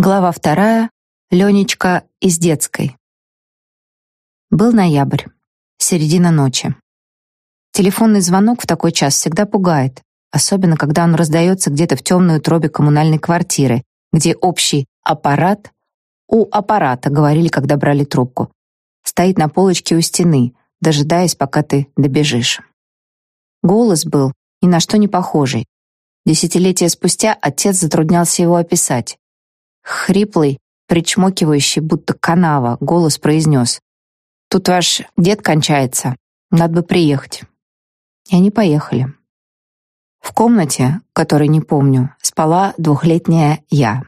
Глава вторая. Ленечка из детской. Был ноябрь, середина ночи. Телефонный звонок в такой час всегда пугает, особенно когда он раздается где-то в темной утробе коммунальной квартиры, где общий аппарат у аппарата говорили, когда брали трубку. Стоит на полочке у стены, дожидаясь, пока ты добежишь. Голос был ни на что не похожий. Десятилетия спустя отец затруднялся его описать. Хриплый, причмокивающий, будто канава, голос произнес. «Тут ваш дед кончается. Надо бы приехать». И они поехали. В комнате, которой не помню, спала двухлетняя я.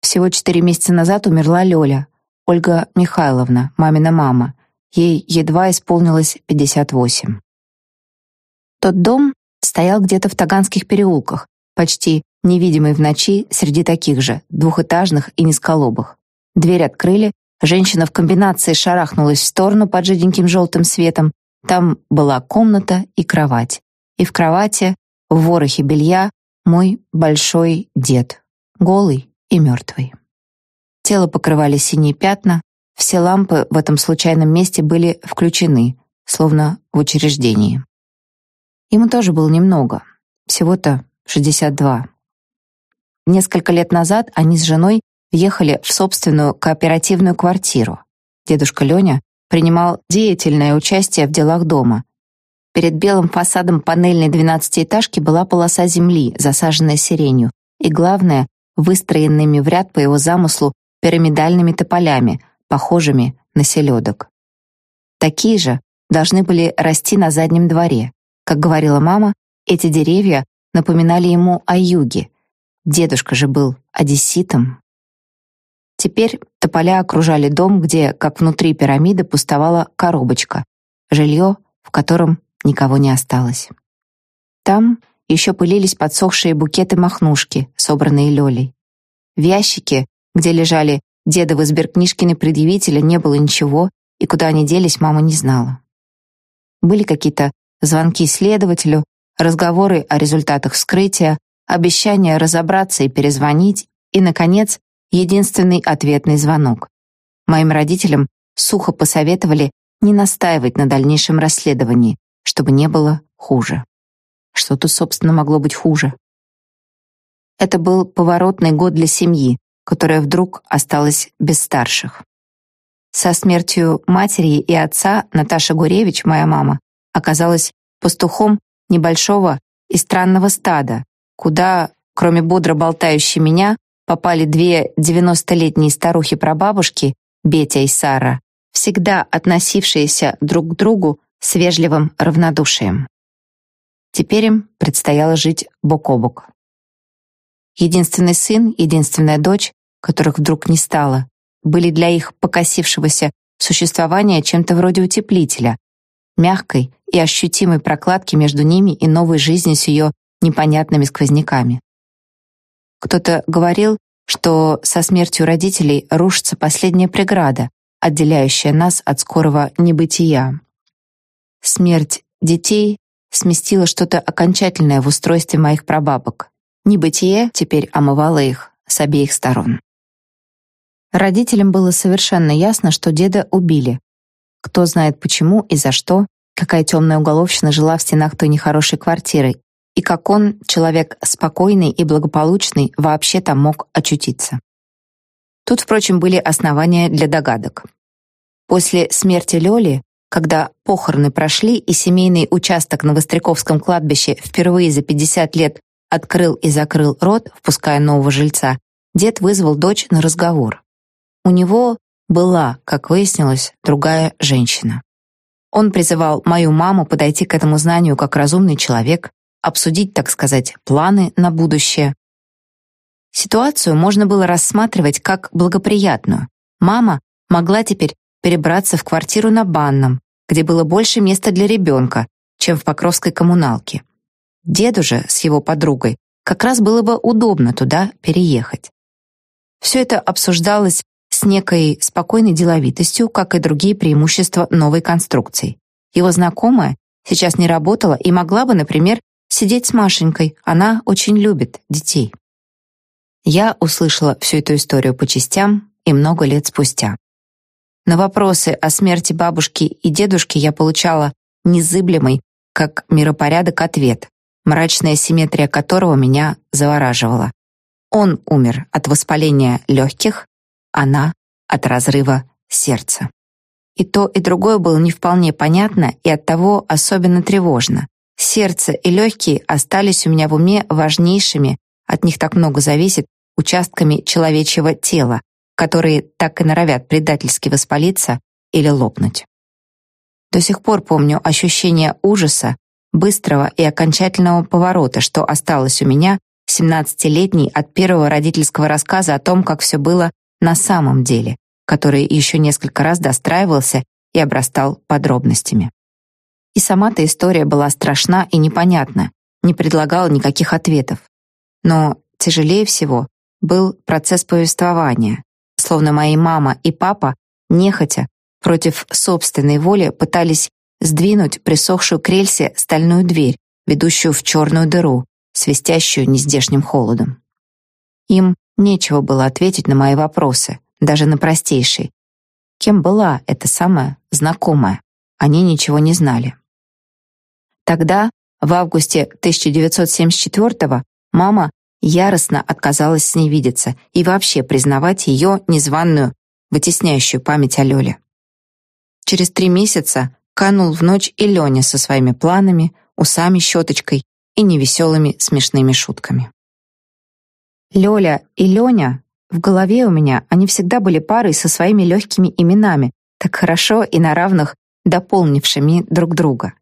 Всего четыре месяца назад умерла Лёля, Ольга Михайловна, мамина мама. Ей едва исполнилось 58. Тот дом стоял где-то в Таганских переулках, почти невидимый в ночи среди таких же, двухэтажных и низколобых. Дверь открыли, женщина в комбинации шарахнулась в сторону под жиденьким желтым светом. Там была комната и кровать. И в кровати, в ворохе белья, мой большой дед, голый и мертвый. Тело покрывали синие пятна, все лампы в этом случайном месте были включены, словно в учреждении. Ему тоже было немного, всего-то 62. Несколько лет назад они с женой въехали в собственную кооперативную квартиру. Дедушка Леня принимал деятельное участие в делах дома. Перед белым фасадом панельной двенадцатиэтажки была полоса земли, засаженная сиренью, и главное, выстроенными в ряд по его замыслу пирамидальными тополями, похожими на селедок. Такие же должны были расти на заднем дворе. Как говорила мама, эти деревья напоминали ему о юге, Дедушка же был одесситом. Теперь тополя окружали дом, где, как внутри пирамиды, пустовала коробочка, жилье, в котором никого не осталось. Там еще пылились подсохшие букеты махнушки, собранные Лёлей. В ящике, где лежали дедовы сберкнижкины предъявителя, не было ничего, и куда они делись, мама не знала. Были какие-то звонки следователю, разговоры о результатах вскрытия, обещание разобраться и перезвонить, и, наконец, единственный ответный звонок. Моим родителям сухо посоветовали не настаивать на дальнейшем расследовании, чтобы не было хуже. Что тут, собственно, могло быть хуже? Это был поворотный год для семьи, которая вдруг осталась без старших. Со смертью матери и отца Наташа Гуревич, моя мама, оказалась пастухом небольшого и странного стада, куда, кроме бодро болтающей меня, попали две девяностолетние старухи-прабабушки, Бетя и Сара, всегда относившиеся друг к другу с вежливым равнодушием. Теперь им предстояло жить бок о бок. Единственный сын, единственная дочь, которых вдруг не стало, были для их покосившегося существования чем-то вроде утеплителя, мягкой и ощутимой прокладки между ними и новой жизнью с ее непонятными сквозняками. Кто-то говорил, что со смертью родителей рушится последняя преграда, отделяющая нас от скорого небытия. Смерть детей сместила что-то окончательное в устройстве моих прабабок. Небытие теперь омывало их с обеих сторон. Родителям было совершенно ясно, что деда убили. Кто знает почему и за что, какая темная уголовщина жила в стенах той нехорошей квартиры и как он, человек спокойный и благополучный, вообще там мог очутиться. Тут, впрочем, были основания для догадок. После смерти Лёли, когда похороны прошли и семейный участок на Востряковском кладбище впервые за 50 лет открыл и закрыл рот, впуская нового жильца, дед вызвал дочь на разговор. У него была, как выяснилось, другая женщина. Он призывал мою маму подойти к этому знанию как разумный человек, обсудить, так сказать, планы на будущее. Ситуацию можно было рассматривать как благоприятную. Мама могла теперь перебраться в квартиру на Банном, где было больше места для ребенка, чем в Покровской коммуналке. Деду же с его подругой как раз было бы удобно туда переехать. Все это обсуждалось с некой спокойной деловитостью, как и другие преимущества новой конструкции. Его знакомая сейчас не работала и могла бы, например, сидеть с Машенькой, она очень любит детей. Я услышала всю эту историю по частям и много лет спустя. На вопросы о смерти бабушки и дедушки я получала незыблемый, как миропорядок, ответ, мрачная симметрия которого меня завораживала. Он умер от воспаления легких, она — от разрыва сердца. И то, и другое было не вполне понятно и оттого особенно тревожно. Сердце и легкие остались у меня в уме важнейшими, от них так много зависит, участками человечьего тела, которые так и норовят предательски воспалиться или лопнуть. До сих пор помню ощущение ужаса, быстрого и окончательного поворота, что осталось у меня, 17-летней, от первого родительского рассказа о том, как все было на самом деле, который еще несколько раз достраивался и обрастал подробностями. И сама-то история была страшна и непонятна, не предлагала никаких ответов. Но тяжелее всего был процесс повествования, словно мои мама и папа, нехотя, против собственной воли пытались сдвинуть присохшую к рельсе стальную дверь, ведущую в черную дыру, свистящую нездешним холодом. Им нечего было ответить на мои вопросы, даже на простейший. Кем была эта самая знакомая? Они ничего не знали. Тогда, в августе 1974-го, мама яростно отказалась с ней видеться и вообще признавать ее незваную, вытесняющую память о Лёле. Через три месяца канул в ночь и Леня со своими планами, усами, щеточкой и невеселыми смешными шутками. Лёля и Леня в голове у меня, они всегда были парой со своими легкими именами, так хорошо и на равных дополнившими друг друга.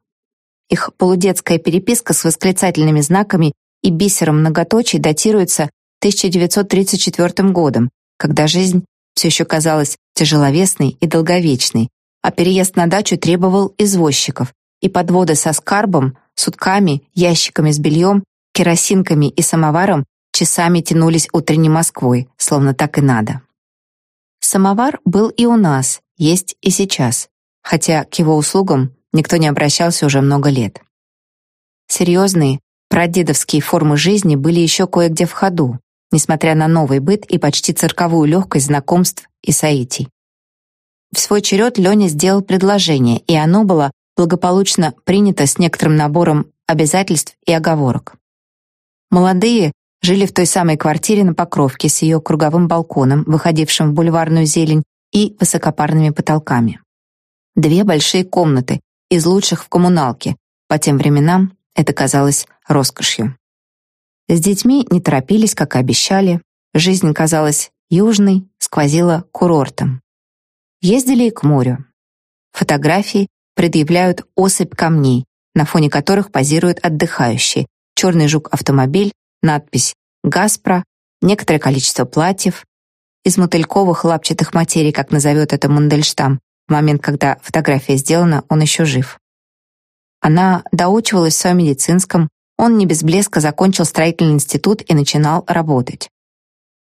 Их полудетская переписка с восклицательными знаками и бисером многоточий датируется 1934 годом, когда жизнь все еще казалась тяжеловесной и долговечной, а переезд на дачу требовал извозчиков, и подводы со скарбом, сутками, ящиками с бельем, керосинками и самоваром часами тянулись утренней Москвой, словно так и надо. Самовар был и у нас, есть и сейчас, хотя к его услугам никто не обращался уже много лет. Серьезные, прадедовские формы жизни были еще кое-где в ходу, несмотря на новый быт и почти цирковую легкость знакомств и соитий. В свой черед Леня сделал предложение, и оно было благополучно принято с некоторым набором обязательств и оговорок. Молодые жили в той самой квартире на Покровке с ее круговым балконом, выходившим в бульварную зелень, и высокопарными потолками. Две большие комнаты, из лучших в коммуналке. По тем временам это казалось роскошью. С детьми не торопились, как и обещали. Жизнь казалась южной, сквозила курортом. Ездили и к морю. Фотографии предъявляют осыпь камней, на фоне которых позируют отдыхающие, черный жук-автомобиль, надпись «Газпро», некоторое количество платьев. Из мотыльковых лапчатых материй, как назовет это Мандельштам, момент, когда фотография сделана, он еще жив. Она доучивалась в своем медицинском, он не без блеска закончил строительный институт и начинал работать.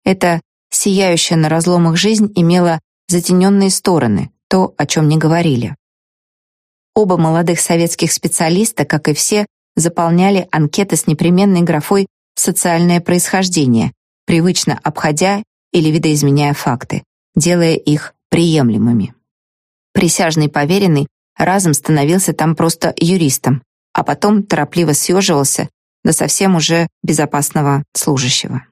Эта сияющая на разломах жизнь имела затененные стороны, то, о чем не говорили. Оба молодых советских специалиста, как и все, заполняли анкеты с непременной графой «социальное происхождение», привычно обходя или видоизменяя факты, делая их приемлемыми. Присяжный поверенный разом становился там просто юристом, а потом торопливо съеживался до совсем уже безопасного служащего.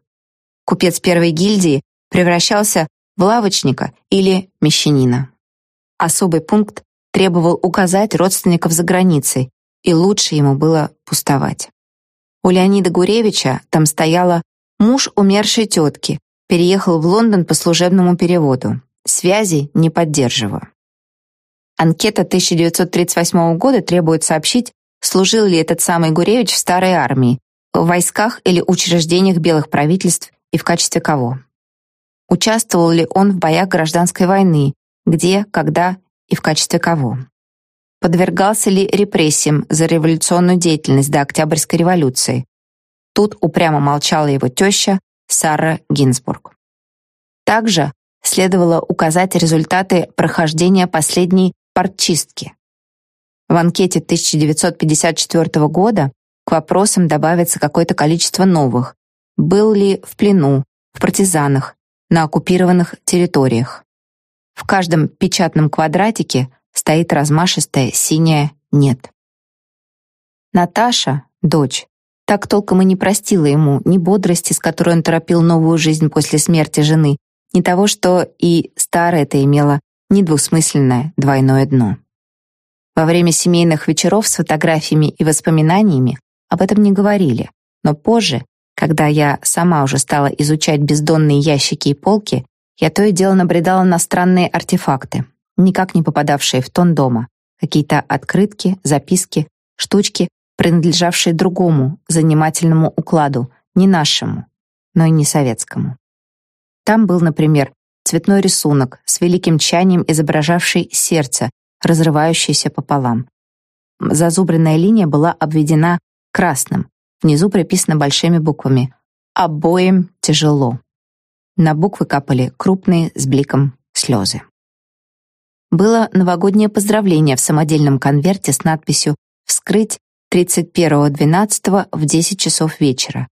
Купец первой гильдии превращался в лавочника или мещанина. Особый пункт требовал указать родственников за границей, и лучше ему было пустовать. У Леонида Гуревича там стояла муж умершей тетки, переехал в Лондон по служебному переводу. Связи не поддерживаю. Анкета 1938 года требует сообщить, служил ли этот самый Гуревич в старой армии, в войсках или учреждениях белых правительств и в качестве кого. Участвовал ли он в боях гражданской войны, где, когда и в качестве кого? Подвергался ли репрессиям за революционную деятельность до Октябрьской революции? Тут упрямо молчала его теща Сара Гинзбург. Также следовало указать результаты прохождения последней партчистки. В анкете 1954 года к вопросам добавится какое-то количество новых. Был ли в плену, в партизанах, на оккупированных территориях. В каждом печатном квадратике стоит размашистое синее «нет». Наташа, дочь, так толком и не простила ему ни бодрости, с которой он торопил новую жизнь после смерти жены, ни того, что и старое-то имело недвусмысленное двойное дно. Во время семейных вечеров с фотографиями и воспоминаниями об этом не говорили, но позже, когда я сама уже стала изучать бездонные ящики и полки, я то и дело набредала на странные артефакты, никак не попадавшие в тон дома. Какие-то открытки, записки, штучки, принадлежавшие другому, занимательному укладу, не нашему, но и не советскому. Там был, например, цветной рисунок с великим тщанием изображавший сердце, разрывающееся пополам. Зазубренная линия была обведена красным, внизу приписано большими буквами «Обоим тяжело». На буквы капали крупные с бликом слезы. Было новогоднее поздравление в самодельном конверте с надписью «Вскрыть 31.12 в 10 часов вечера».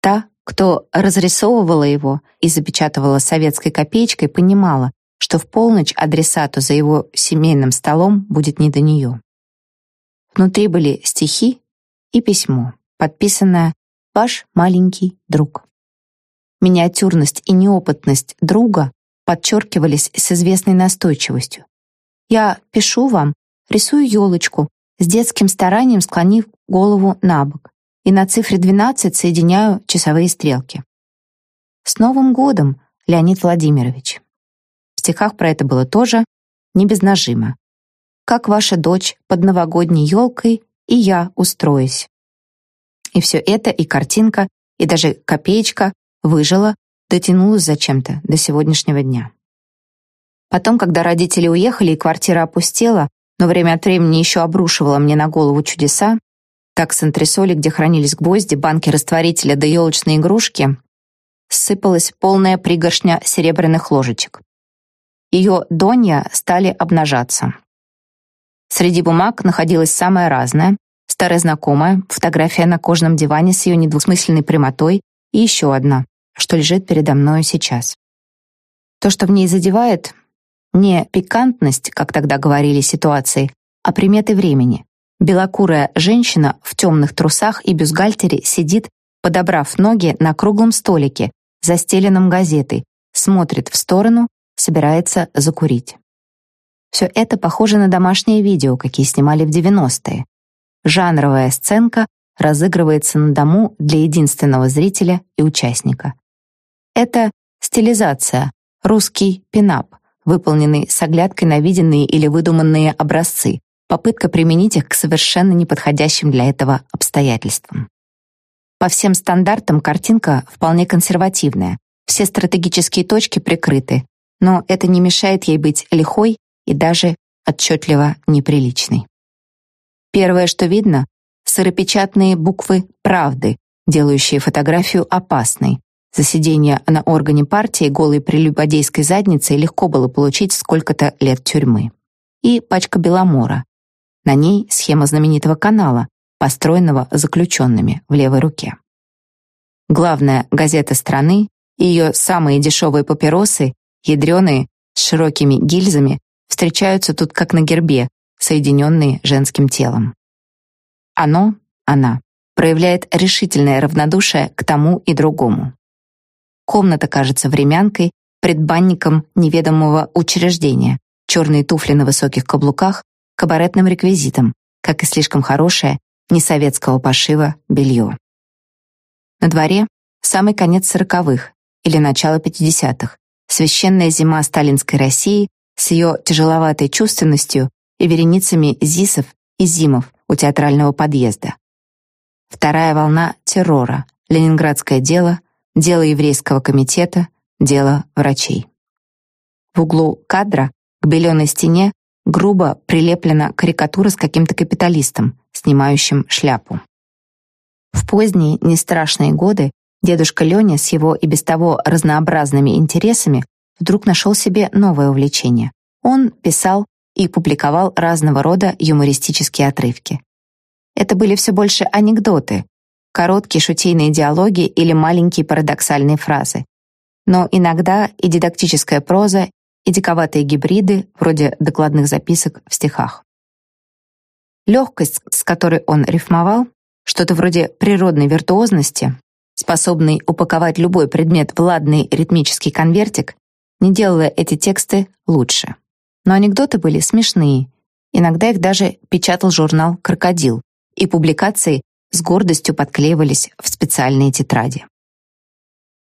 Та, кто разрисовывала его и запечатывала советской копеечкой, понимала, что в полночь адресату за его семейным столом будет не до нее. Внутри были стихи и письмо, подписанное «Ваш маленький друг». Миниатюрность и неопытность друга подчеркивались с известной настойчивостью. «Я пишу вам, рисую елочку, с детским старанием склонив голову на бок, и на цифре 12 соединяю часовые стрелки. С Новым годом, Леонид Владимирович. В стихах про это было тоже не без нажима. Как ваша дочь под новогодней елкой, и я устроюсь. И все это, и картинка, и даже копеечка выжила, дотянулась зачем-то до сегодняшнего дня. Потом, когда родители уехали и квартира опустела, но время от времени еще обрушивала мне на голову чудеса, как с антресоли, где хранились гвозди, банки растворителя да елочные игрушки, сыпалась полная пригоршня серебряных ложечек. Ее донья стали обнажаться. Среди бумаг находилось самое разное. Старая знакомая, фотография на кожаном диване с ее недвусмысленной прямотой и еще одна, что лежит передо мною сейчас. То, что в ней задевает, не пикантность, как тогда говорили ситуации, а приметы времени. Белокурая женщина в темных трусах и бюстгальтере сидит, подобрав ноги на круглом столике, застеленном газетой, смотрит в сторону, собирается закурить. Все это похоже на домашнее видео, какие снимали в 90-е. Жанровая сценка разыгрывается на дому для единственного зрителя и участника. Это стилизация, русский пинап, выполненный с оглядкой на виденные или выдуманные образцы, попытка применить их к совершенно неподходящим для этого обстоятельствам. По всем стандартам картинка вполне консервативная, все стратегические точки прикрыты, но это не мешает ей быть лихой и даже отчетливо неприличной. Первое, что видно, сыропечатные буквы «правды», делающие фотографию опасной, за сидение на органе партии голой прелюбодейской задницей легко было получить сколько-то лет тюрьмы. И пачка Беломора. На ней схема знаменитого канала, построенного заключенными в левой руке. Главная газета страны и ее самые дешевые папиросы, ядреные, с широкими гильзами, встречаются тут как на гербе, соединенные женским телом. Оно, она, проявляет решительное равнодушие к тому и другому. Комната кажется времянкой, предбанником неведомого учреждения, черные туфли на высоких каблуках, кабаретным реквизитом, как и слишком хорошее, несоветского пошива белье. На дворе самый конец сороковых или начало пятидесятых, священная зима сталинской России с ее тяжеловатой чувственностью и вереницами ЗИСов и ЗИМов у театрального подъезда. Вторая волна террора, ленинградское дело — дело еврейского комитета, дело врачей. В углу кадра к беленой стене грубо прилеплена карикатура с каким-то капиталистом, снимающим шляпу. В поздние, нестрашные годы дедушка Леня с его и без того разнообразными интересами вдруг нашел себе новое увлечение. Он писал и публиковал разного рода юмористические отрывки. Это были все больше анекдоты, короткие шутейные диалоги или маленькие парадоксальные фразы. Но иногда и дидактическая проза, и диковатые гибриды, вроде докладных записок в стихах. Легкость, с которой он рифмовал, что-то вроде природной виртуозности, способный упаковать любой предмет в ладный ритмический конвертик, не делала эти тексты лучше. Но анекдоты были смешные, иногда их даже печатал журнал «Крокодил», и публикации с гордостью подклеивались в специальные тетради.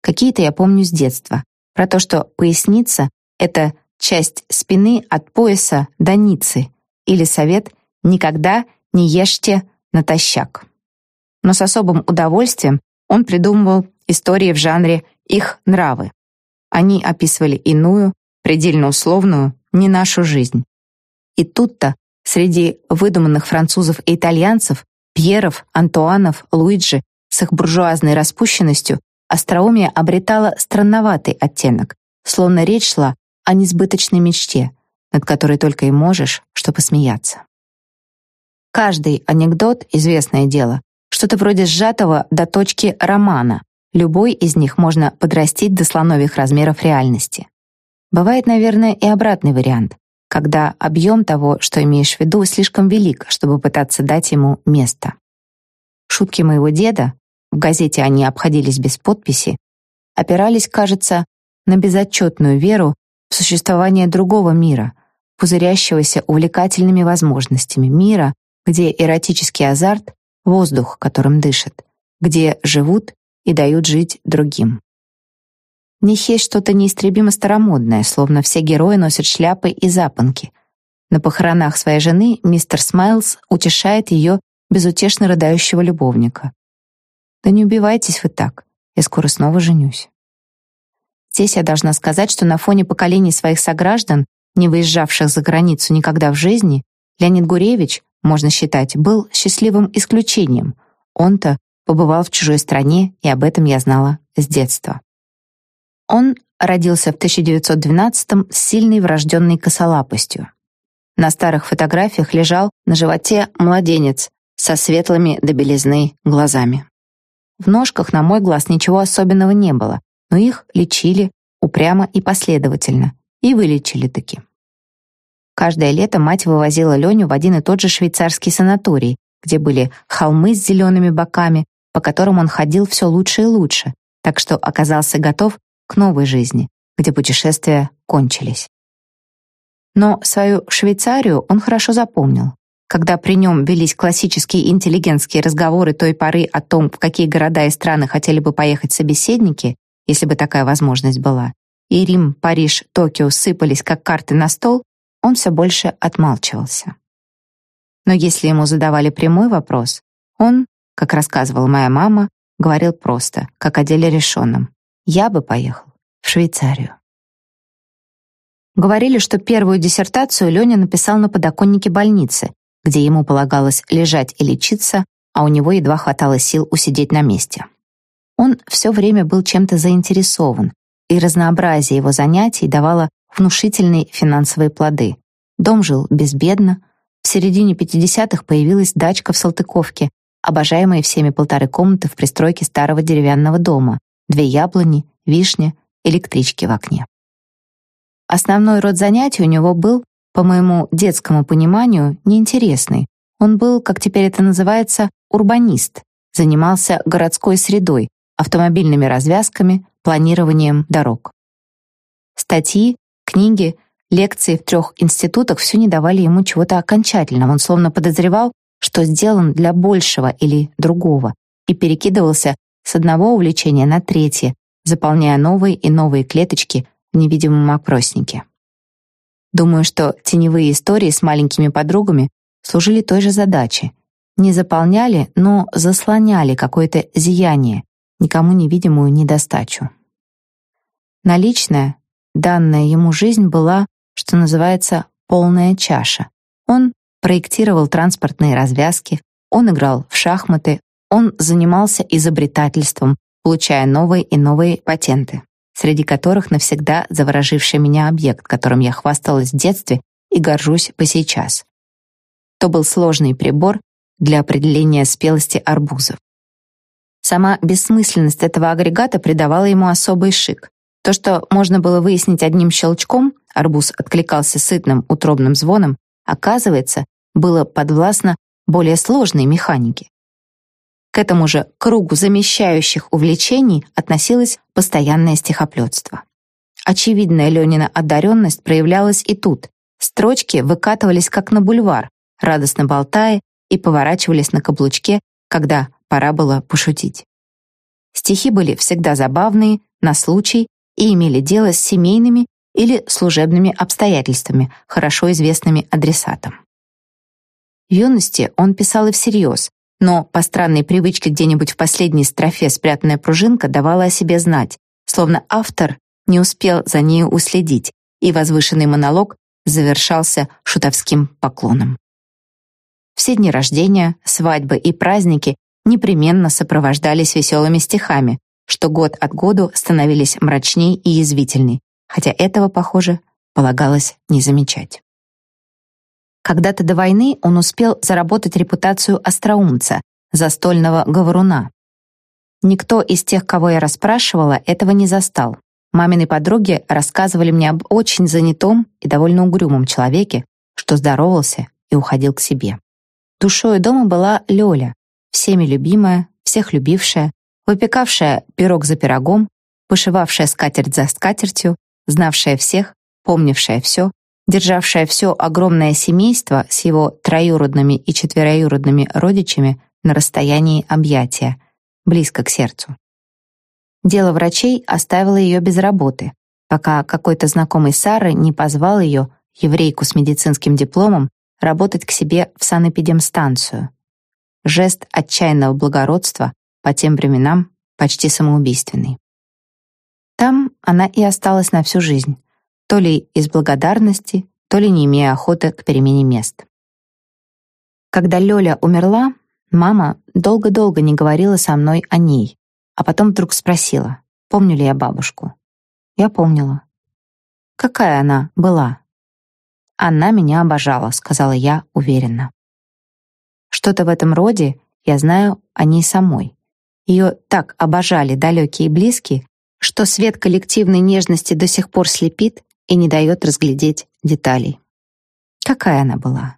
Какие-то я помню с детства, про то, что поясница — это часть спины от пояса до ницы, или совет «никогда не ешьте натощак». Но с особым удовольствием он придумывал истории в жанре «их нравы». Они описывали иную, предельно условную, не нашу жизнь. И тут-то, среди выдуманных французов и итальянцев, Пьеров, Антуанов, Луиджи с их буржуазной распущенностью, остроумие обретало странноватый оттенок, словно речь шла о несбыточной мечте, над которой только и можешь, что посмеяться. Каждый анекдот, известное дело, что-то вроде сжатого до точки романа. Любой из них можно подрастить до слоновьих размеров реальности. Бывает, наверное, и обратный вариант, когда объем того, что имеешь в виду, слишком велик, чтобы пытаться дать ему место. Шутки моего деда, в газете они обходились без подписи, опирались, кажется, на безотчетную веру в существование другого мира, пузырящегося увлекательными возможностями мира, где эротический азарт — воздух, которым дышат, где живут и дают жить другим. Них есть что-то неистребимо старомодное, словно все герои носят шляпы и запонки. На похоронах своей жены мистер Смайлз утешает ее безутешно рыдающего любовника. «Да не убивайтесь вы так, я скоро снова женюсь». Здесь я должна сказать, что на фоне поколений своих сограждан, не выезжавших за границу никогда в жизни, Леонид Гуревич, можно считать, был счастливым исключением. Он-то побывал в чужой стране, и об этом я знала с детства. Он родился в 1912-м с сильной врожденной косолапостью. На старых фотографиях лежал на животе младенец со светлыми до белизны глазами. В ножках, на мой глаз, ничего особенного не было, но их лечили упрямо и последовательно, и вылечили таки. Каждое лето мать вывозила Леню в один и тот же швейцарский санаторий, где были холмы с зелеными боками, по которым он ходил все лучше и лучше, так что оказался готов к новой жизни, где путешествия кончились. Но свою Швейцарию он хорошо запомнил. Когда при нем велись классические интеллигентские разговоры той поры о том, в какие города и страны хотели бы поехать собеседники, если бы такая возможность была, и Рим, Париж, Токио сыпались как карты на стол, он все больше отмалчивался. Но если ему задавали прямой вопрос, он, как рассказывала моя мама, говорил просто, как о деле решенном. Я бы поехал в Швейцарию. Говорили, что первую диссертацию Леня написал на подоконнике больницы, где ему полагалось лежать и лечиться, а у него едва хватало сил усидеть на месте. Он все время был чем-то заинтересован, и разнообразие его занятий давало внушительные финансовые плоды. Дом жил безбедно. В середине 50-х появилась дачка в Салтыковке, обожаемая всеми полторы комнаты в пристройке старого деревянного дома, две яблони, вишня, электрички в окне. Основной род занятий у него был, по моему детскому пониманию, неинтересный. Он был, как теперь это называется, урбанист, занимался городской средой, автомобильными развязками, планированием дорог. Статьи, книги, лекции в трех институтах все не давали ему чего-то окончательного. Он словно подозревал, что сделан для большего или другого, и перекидывался с одного увлечения на третье, заполняя новые и новые клеточки в невидимом опроснике. Думаю, что теневые истории с маленькими подругами служили той же задаче. Не заполняли, но заслоняли какое-то зияние, никому невидимую недостачу. Наличная, данная ему жизнь была, что называется, полная чаша. Он проектировал транспортные развязки, он играл в шахматы, он занимался изобретательством, получая новые и новые патенты, среди которых навсегда завороживший меня объект, которым я хвасталась в детстве и горжусь по сейчас. То был сложный прибор для определения спелости арбузов. Сама бессмысленность этого агрегата придавала ему особый шик. То, что можно было выяснить одним щелчком, арбуз откликался сытным утробным звоном, оказывается, было подвластно более сложной механике. К этому же кругу замещающих увлечений относилось постоянное стихоплетство. Очевидная Ленина одаренность проявлялась и тут. Строчки выкатывались как на бульвар, радостно болтая и поворачивались на каблучке, когда пора было пошутить. Стихи были всегда забавные, на случай, и имели дело с семейными или служебными обстоятельствами, хорошо известными адресатам. В юности он писал и всерьез, но по странной привычке где-нибудь в последней строфе спрятанная пружинка давала о себе знать, словно автор не успел за нею уследить, и возвышенный монолог завершался шутовским поклоном. Все дни рождения, свадьбы и праздники непременно сопровождались веселыми стихами, что год от году становились мрачней и язвительней, хотя этого, похоже, полагалось не замечать. Когда-то до войны он успел заработать репутацию остроумца, застольного говоруна. Никто из тех, кого я расспрашивала, этого не застал. Мамины подруги рассказывали мне об очень занятом и довольно угрюмом человеке, что здоровался и уходил к себе. Душою дома была Лёля, всеми любимая, всех любившая, выпекавшая пирог за пирогом, вышивавшая скатерть за скатертью, знавшая всех, помнившая все, державшая все огромное семейство с его троюродными и четвероюродными родичами на расстоянии объятия, близко к сердцу. Дело врачей оставило ее без работы, пока какой-то знакомый Сары не позвал ее, еврейку с медицинским дипломом, работать к себе в санэпидемстанцию. Жест отчаянного благородства по тем временам почти самоубийственный. Там она и осталась на всю жизнь, то ли из благодарности, то ли не имея охоты к перемене мест. Когда Лёля умерла, мама долго-долго не говорила со мной о ней, а потом вдруг спросила, помню ли я бабушку. Я помнила. Какая она была? Она меня обожала, сказала я уверенно. Что-то в этом роде я знаю о ней самой. Ее так обожали далекие и близкие, что свет коллективной нежности до сих пор слепит и не дает разглядеть деталей. Какая она была?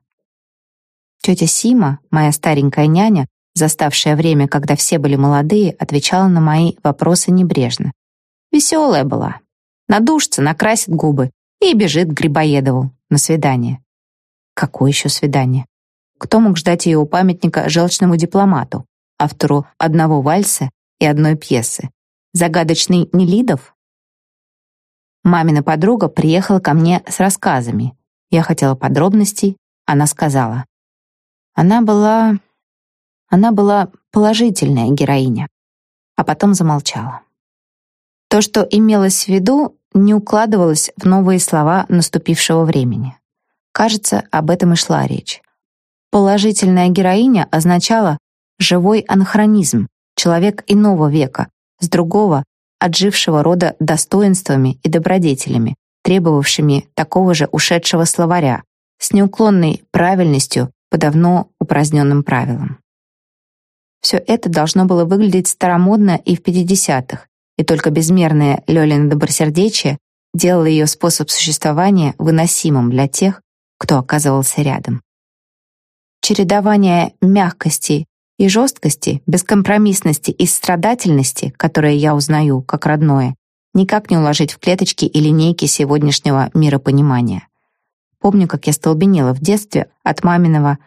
Тетя Сима, моя старенькая няня, заставшая время, когда все были молодые, отвечала на мои вопросы небрежно. Веселая была. Надушится, накрасит губы и бежит к Грибоедову на свидание. Какое еще свидание? Кто мог ждать ее у памятника желчному дипломату, автору одного вальса и одной пьесы? Загадочный Нелидов? Мамина подруга приехала ко мне с рассказами. Я хотела подробностей, она сказала. Она была... Она была положительная героиня. А потом замолчала. То, что имелось в виду, не укладывалось в новые слова наступившего времени. Кажется, об этом и шла речь. Положительная героиня означала живой анахронизм, человек иного века, с другого, отжившего рода достоинствами и добродетелями, требовавшими такого же ушедшего словаря, с неуклонной правильностью по давно упраздненным правилам. Все это должно было выглядеть старомодно и в 50-х, и только безмерное Лёлина добросердечие делало ее способ существования выносимым для тех, кто оказывался рядом. Чередование мягкости и жесткости, бескомпромиссности и страдательности, которые я узнаю как родное, никак не уложить в клеточки и линейки сегодняшнего миропонимания. Помню, как я столбенела в детстве от маминого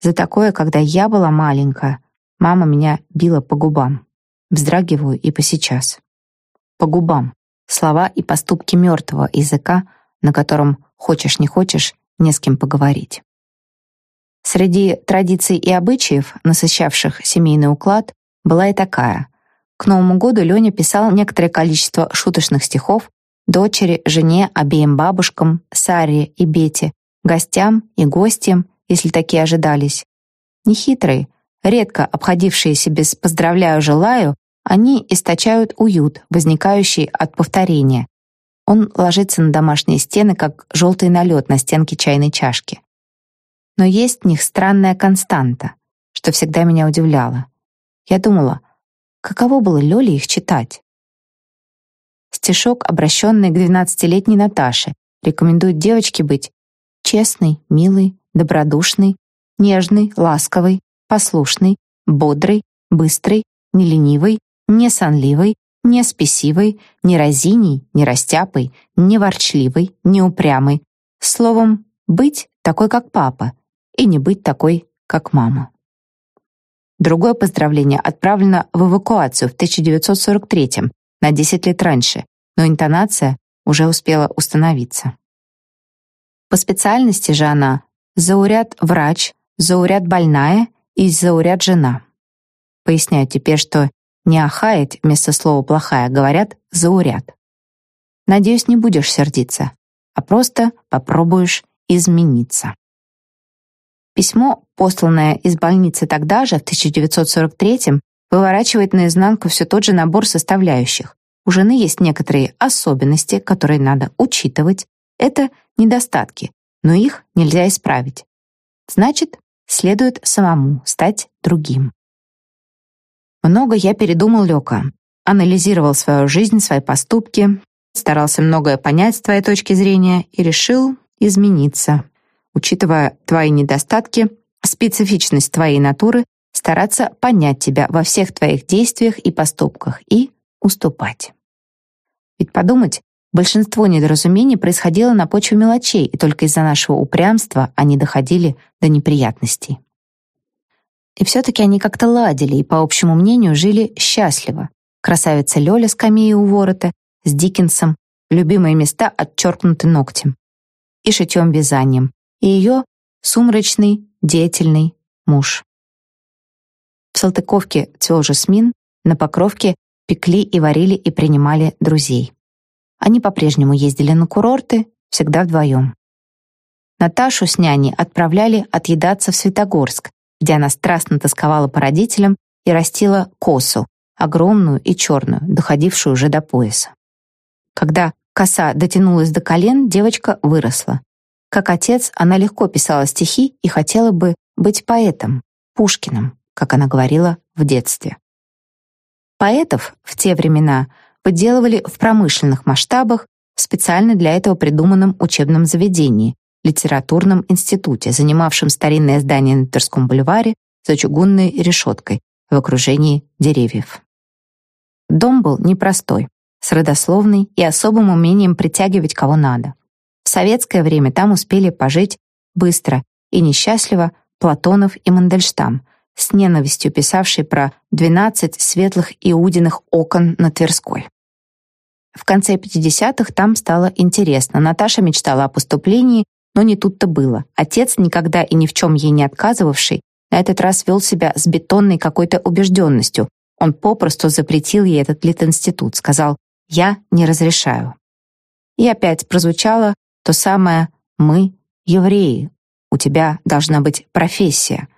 за такое, когда я была маленькая, мама меня била по губам. Вздрагиваю и по сейчас. По губам. Слова и поступки мертвого языка, на котором, хочешь не хочешь, не с кем поговорить. Среди традиций и обычаев, насыщавших семейный уклад, была и такая. К Новому году Леня писал некоторое количество шуточных стихов дочери, жене, обеим бабушкам, Саре и Бете, гостям и гостям, если такие ожидались. Нехитрые, редко обходившиеся без «поздравляю, желаю», они источают уют, возникающий от повторения. Он ложится на домашние стены, как желтый налет на стенке чайной чашки. Но есть в них странная константа, что всегда меня удивляло. Я думала, каково было Лёле их читать. Стишок, обращенный к двенадцатилетней Наташе, рекомендует девочке быть честной, милой, добродушной, нежной, ласковой, послушной, бодрой, быстрой, неленивой, не сонливой, не спесивой, не разиней, не растяпой, не ворчливой, не упрямой. Словом, быть такой, как папа, и не быть такой, как мама. Другое поздравление отправлено в эвакуацию в 1943 на 10 лет раньше, но интонация уже успела установиться. По специальности же она зауряд врач, зауряд больная и зауряд жена. Поясняю теперь, что не ахаять вместо слова плохая говорят зауряд. Надеюсь, не будешь сердиться, а просто попробуешь измениться. Письмо, посланное из больницы тогда же, в 1943 выворачивает наизнанку все тот же набор составляющих. У жены есть некоторые особенности, которые надо учитывать. Это недостатки, но их нельзя исправить. Значит, следует самому стать другим. Много я передумал, Лёка. Анализировал свою жизнь, свои поступки, старался многое понять с твоей точки зрения и решил измениться. Учитывая твои недостатки, специфичность твоей натуры, стараться понять тебя во всех твоих действиях и поступках и уступать. Ведь подумать, большинство недоразумений происходило на почве мелочей, и только из-за нашего упрямства они доходили до неприятностей. И все-таки они как-то ладили и, по общему мнению, жили счастливо. Красавица Лёля с камеей у ворота, с Диккенсом, любимые места отчеркнуты ногтем. И шитьем-вязанием. И ее сумрачный, деятельный муж. В Салтыковке цвел жасмин, на Покровке пекли и варили и принимали друзей. Они по-прежнему ездили на курорты, всегда вдвоем. Наташу с няней отправляли отъедаться в Светогорск, где она страстно тосковала по родителям и растила косу, огромную и черную, доходившую уже до пояса. Когда коса дотянулась до колен, девочка выросла. Как отец, она легко писала стихи и хотела бы быть поэтом, Пушкиным, как она говорила в детстве. Поэтов в те времена выделывали в промышленных масштабах в специально для этого придуманном учебном заведении, литературном институте, занимавшем старинное здание на Тверском бульваре за чугунной решеткой в окружении деревьев. Дом был непростой, с родословной и особым умением притягивать кого надо. Советское время там успели пожить быстро и несчастливо Платонов и Мандельштам, с ненавистью писавший про 12 светлых иудиных окон на Тверской. В конце 50-х там стало интересно. Наташа мечтала о поступлении, но не тут-то было. Отец, никогда и ни в чем ей не отказывавший, на этот раз вел себя с бетонной какой-то убежденностью. Он попросту запретил ей этот литинститут, сказал «я не разрешаю». И опять прозвучало то самое «мы евреи, у тебя должна быть профессия».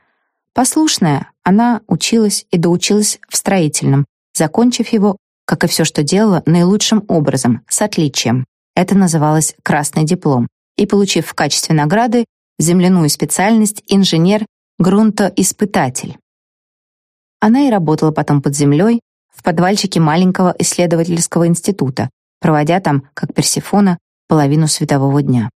Послушная, она училась и доучилась в строительном, закончив его, как и все, что делала, наилучшим образом, с отличием. Это называлось «красный диплом», и получив в качестве награды земляную специальность инженер-грунтоиспытатель. Она и работала потом под землей в подвальчике маленького исследовательского института, проводя там, как Персефона, половину светового дня.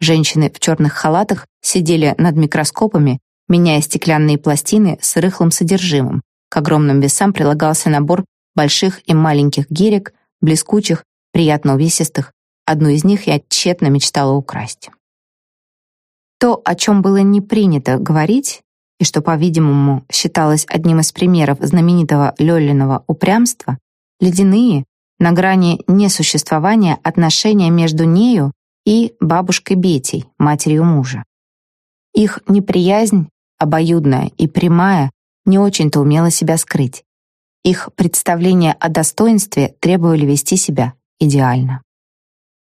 Женщины в черных халатах сидели над микроскопами меняя стеклянные пластины с рыхлым содержимым. К огромным весам прилагался набор больших и маленьких гирек, блескучих, приятно увесистых. Одну из них я тщетно мечтала украсть. То, о чем было не принято говорить, и что, по-видимому, считалось одним из примеров знаменитого Лёлиного упрямства, ледяные, на грани несуществования отношения между нею и бабушкой Бетей, матерью мужа. Их неприязнь обоюдная и прямая, не очень-то умела себя скрыть. Их представления о достоинстве требовали вести себя идеально.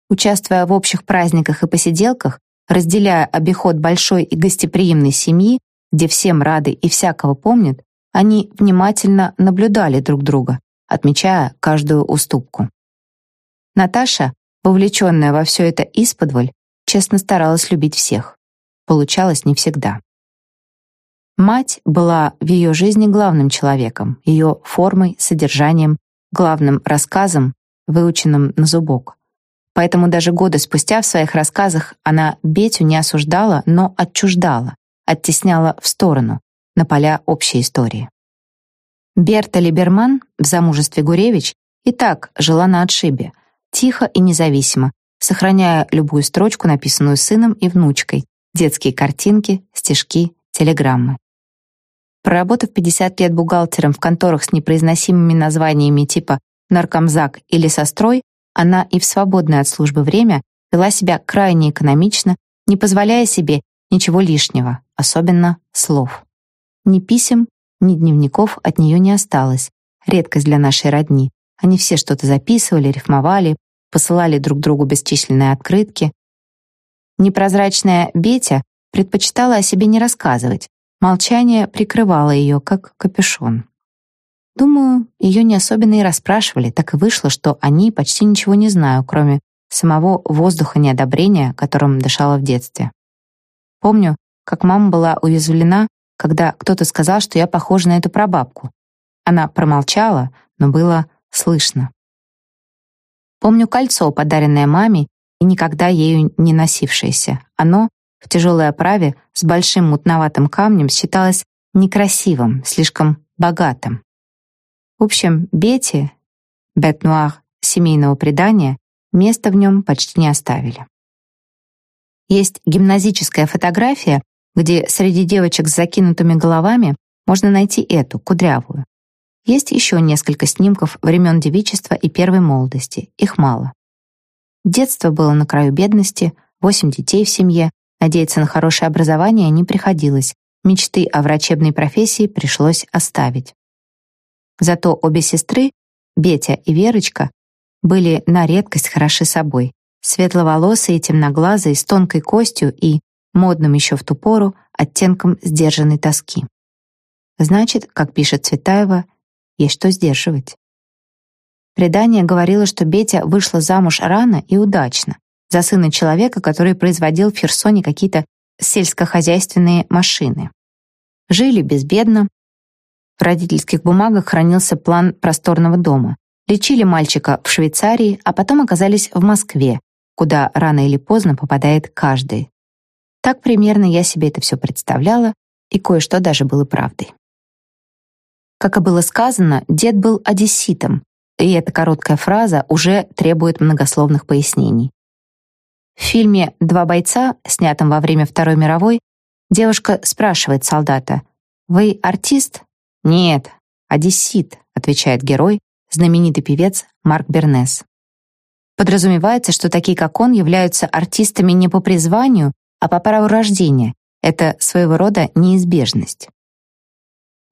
Участвуя в общих праздниках и посиделках, разделяя обиход большой и гостеприимной семьи, где всем рады и всякого помнят, они внимательно наблюдали друг друга, отмечая каждую уступку. Наташа, вовлеченная во все это исподволь, честно старалась любить всех. Получалось не всегда. Мать была в ее жизни главным человеком, ее формой, содержанием, главным рассказом, выученным на зубок. Поэтому даже годы спустя в своих рассказах она Бетю не осуждала, но отчуждала, оттесняла в сторону, на поля общей истории. Берта Либерман в замужестве Гуревич и так жила на отшибе, тихо и независимо, сохраняя любую строчку, написанную сыном и внучкой, детские картинки, стишки, телеграммы. Проработав 50 лет бухгалтером в конторах с непроизносимыми названиями типа «Наркомзак» или «Сострой», она и в свободное от службы время вела себя крайне экономично, не позволяя себе ничего лишнего, особенно слов. Ни писем, ни дневников от нее не осталось, редкость для нашей родни. Они все что-то записывали, рифмовали, посылали друг другу бесчисленные открытки. Непрозрачная Бетя предпочитала о себе не рассказывать, Молчание прикрывало ее, как капюшон. Думаю, ее не особенно и расспрашивали, так и вышло, что о ней почти ничего не знаю, кроме самого воздуха неодобрения, которым дышала в детстве. Помню, как мама была уязвлена, когда кто-то сказал, что я похожа на эту прабабку. Она промолчала, но было слышно. Помню кольцо, подаренное маме и никогда ею не носившееся. Оно в тяжелой оправе с большим мутноватым камнем считалось некрасивым, слишком богатым. В общем, Бетти, бет-нуар семейного предания, места в нем почти не оставили. Есть гимназическая фотография, где среди девочек с закинутыми головами можно найти эту, кудрявую. Есть еще несколько снимков времен девичества и первой молодости, их мало. Детство было на краю бедности, восемь детей в семье, Надеяться на хорошее образование не приходилось, мечты о врачебной профессии пришлось оставить. Зато обе сестры, Бетя и Верочка, были на редкость хороши собой. Светловолосые, темноглазые, с тонкой костью и, модным еще в ту пору, оттенком сдержанной тоски. Значит, как пишет Цветаева, есть что сдерживать. Предание говорило, что Бетя вышла замуж рано и удачно, за сына человека, который производил в Херсоне какие-то сельскохозяйственные машины. Жили безбедно. В родительских бумагах хранился план просторного дома. Лечили мальчика в Швейцарии, а потом оказались в Москве, куда рано или поздно попадает каждый. Так примерно я себе это все представляла, и кое-что даже было правдой. Как и было сказано, дед был одесситом, и эта короткая фраза уже требует многословных пояснений. В фильме «Два бойца», снятом во время Второй мировой, девушка спрашивает солдата, «Вы артист?» «Нет, одессит», отвечает герой, знаменитый певец Марк Бернес. Подразумевается, что такие, как он, являются артистами не по призванию, а по праву рождения. Это своего рода неизбежность.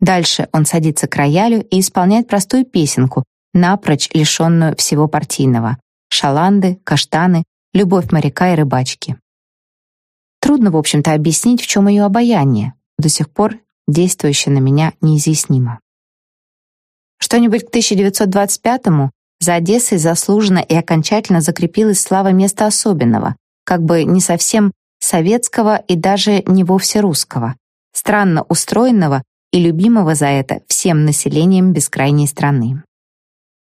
Дальше он садится к роялю и исполняет простую песенку, напрочь лишенную всего партийного. Шаланды, каштаны, любовь моряка и рыбачки. Трудно, в общем-то, объяснить, в чем ее обаяние, до сих пор действующее на меня неизъяснимо. Что-нибудь к 1925-му за Одессой заслуженно и окончательно закрепилась слава места особенного, как бы не совсем советского и даже не вовсе русского, странно устроенного и любимого за это всем населением бескрайней страны.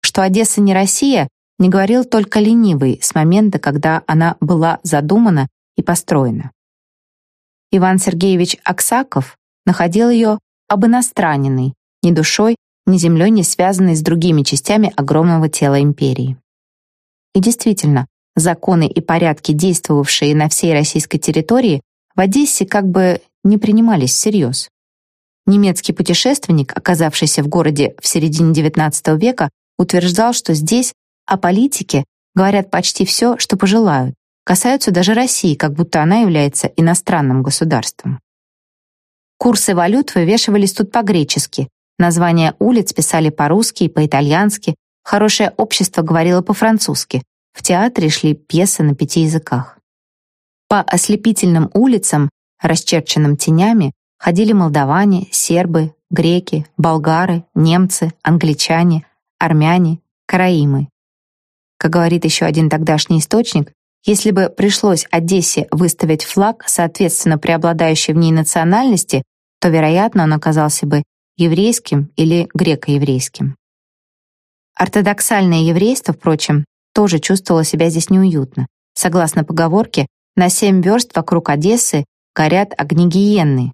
Что Одесса не Россия, не говорил только ленивый с момента, когда она была задумана и построена. Иван Сергеевич Аксаков находил ее обиностраненной, ни душой, ни землей не связанной с другими частями огромного тела империи. И действительно, законы и порядки, действовавшие на всей российской территории, в Одессе как бы не принимались всерьез. Немецкий путешественник, оказавшийся в городе в середине XIX века, утверждал, что здесь о политике говорят почти все, что пожелают, касаются даже России, как будто она является иностранным государством. Курсы валют вывешивались тут по-гречески, названия улиц писали по-русски и по-итальянски, хорошее общество говорило по-французски, в театре шли пьесы на пяти языках. По ослепительным улицам, расчерченным тенями, ходили молдаване, сербы, греки, болгары, немцы, англичане, армяне, караимы. Как говорит еще один тогдашний источник, если бы пришлось Одессе выставить флаг, соответственно преобладающей в ней национальности, то, вероятно, он оказался бы еврейским или греко-еврейским. Ортодоксальное еврейство, впрочем, тоже чувствовало себя здесь неуютно. Согласно поговорке, на семь верст вокруг Одессы горят огни гиенны.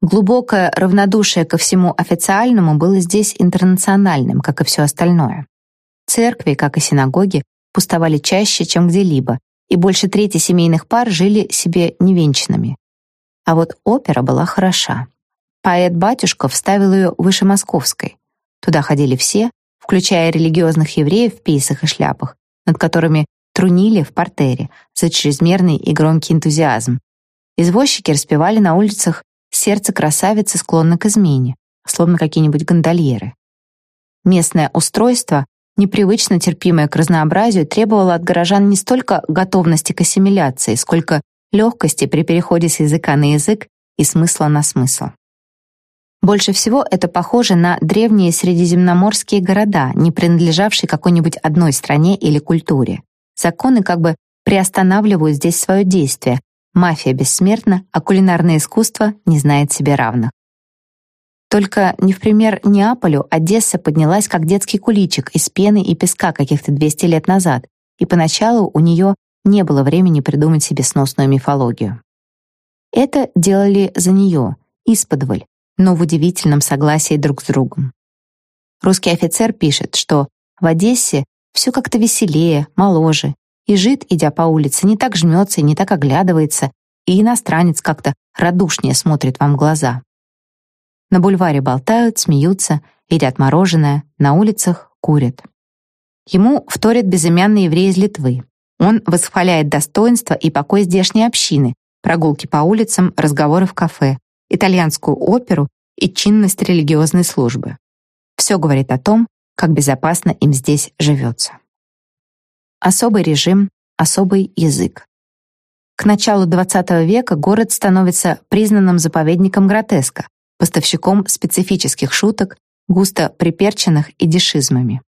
Глубокое равнодушие ко всему официальному было здесь интернациональным, как и все остальное. Церкви, как и синагоги, пустовали чаще, чем где-либо, и больше трети семейных пар жили себе невенчанными. А вот опера была хороша. Поэт Батюшков ставил ее выше московской. Туда ходили все, включая религиозных евреев в пейсах и шляпах, над которыми трунили в портере за чрезмерный и громкий энтузиазм. Извозчики распевали на улицах «Сердце красавицы склонно к измене», словно какие-нибудь гондольеры. Местное устройство, непривычно терпимое к разнообразию, требовало от горожан не столько готовности к ассимиляции, сколько легкости при переходе с языка на язык и смысла на смысл. Больше всего это похоже на древние средиземноморские города, не принадлежавшие какой-нибудь одной стране или культуре. Законы как бы приостанавливают здесь свое действие. Мафия бессмертна, а кулинарное искусство не знает себе равных. Только не в пример Неаполю Одесса поднялась как детский куличик из пены и песка каких-то 200 лет назад, и поначалу у нее не было времени придумать себе сносную мифологию. Это делали за нее, исподволь, но в удивительном согласии друг с другом. Русский офицер пишет, что в Одессе все как-то веселее, моложе, и жид, идя по улице, не так жмется и не так оглядывается, и иностранец как-то радушнее смотрит вам в глаза. На бульваре болтают, смеются, едят мороженое, на улицах курят. Ему вторит безымянный еврей из Литвы. Он восхваляет достоинство и покой здешней общины, прогулки по улицам, разговоры в кафе, итальянскую оперу и чинность религиозной службы. Все говорит о том, как безопасно им здесь живется. Особый режим, особый язык. К началу XX века город становится признанным заповедником гротеска, поставщиком специфических шуток, густо приперченных и дешизмами.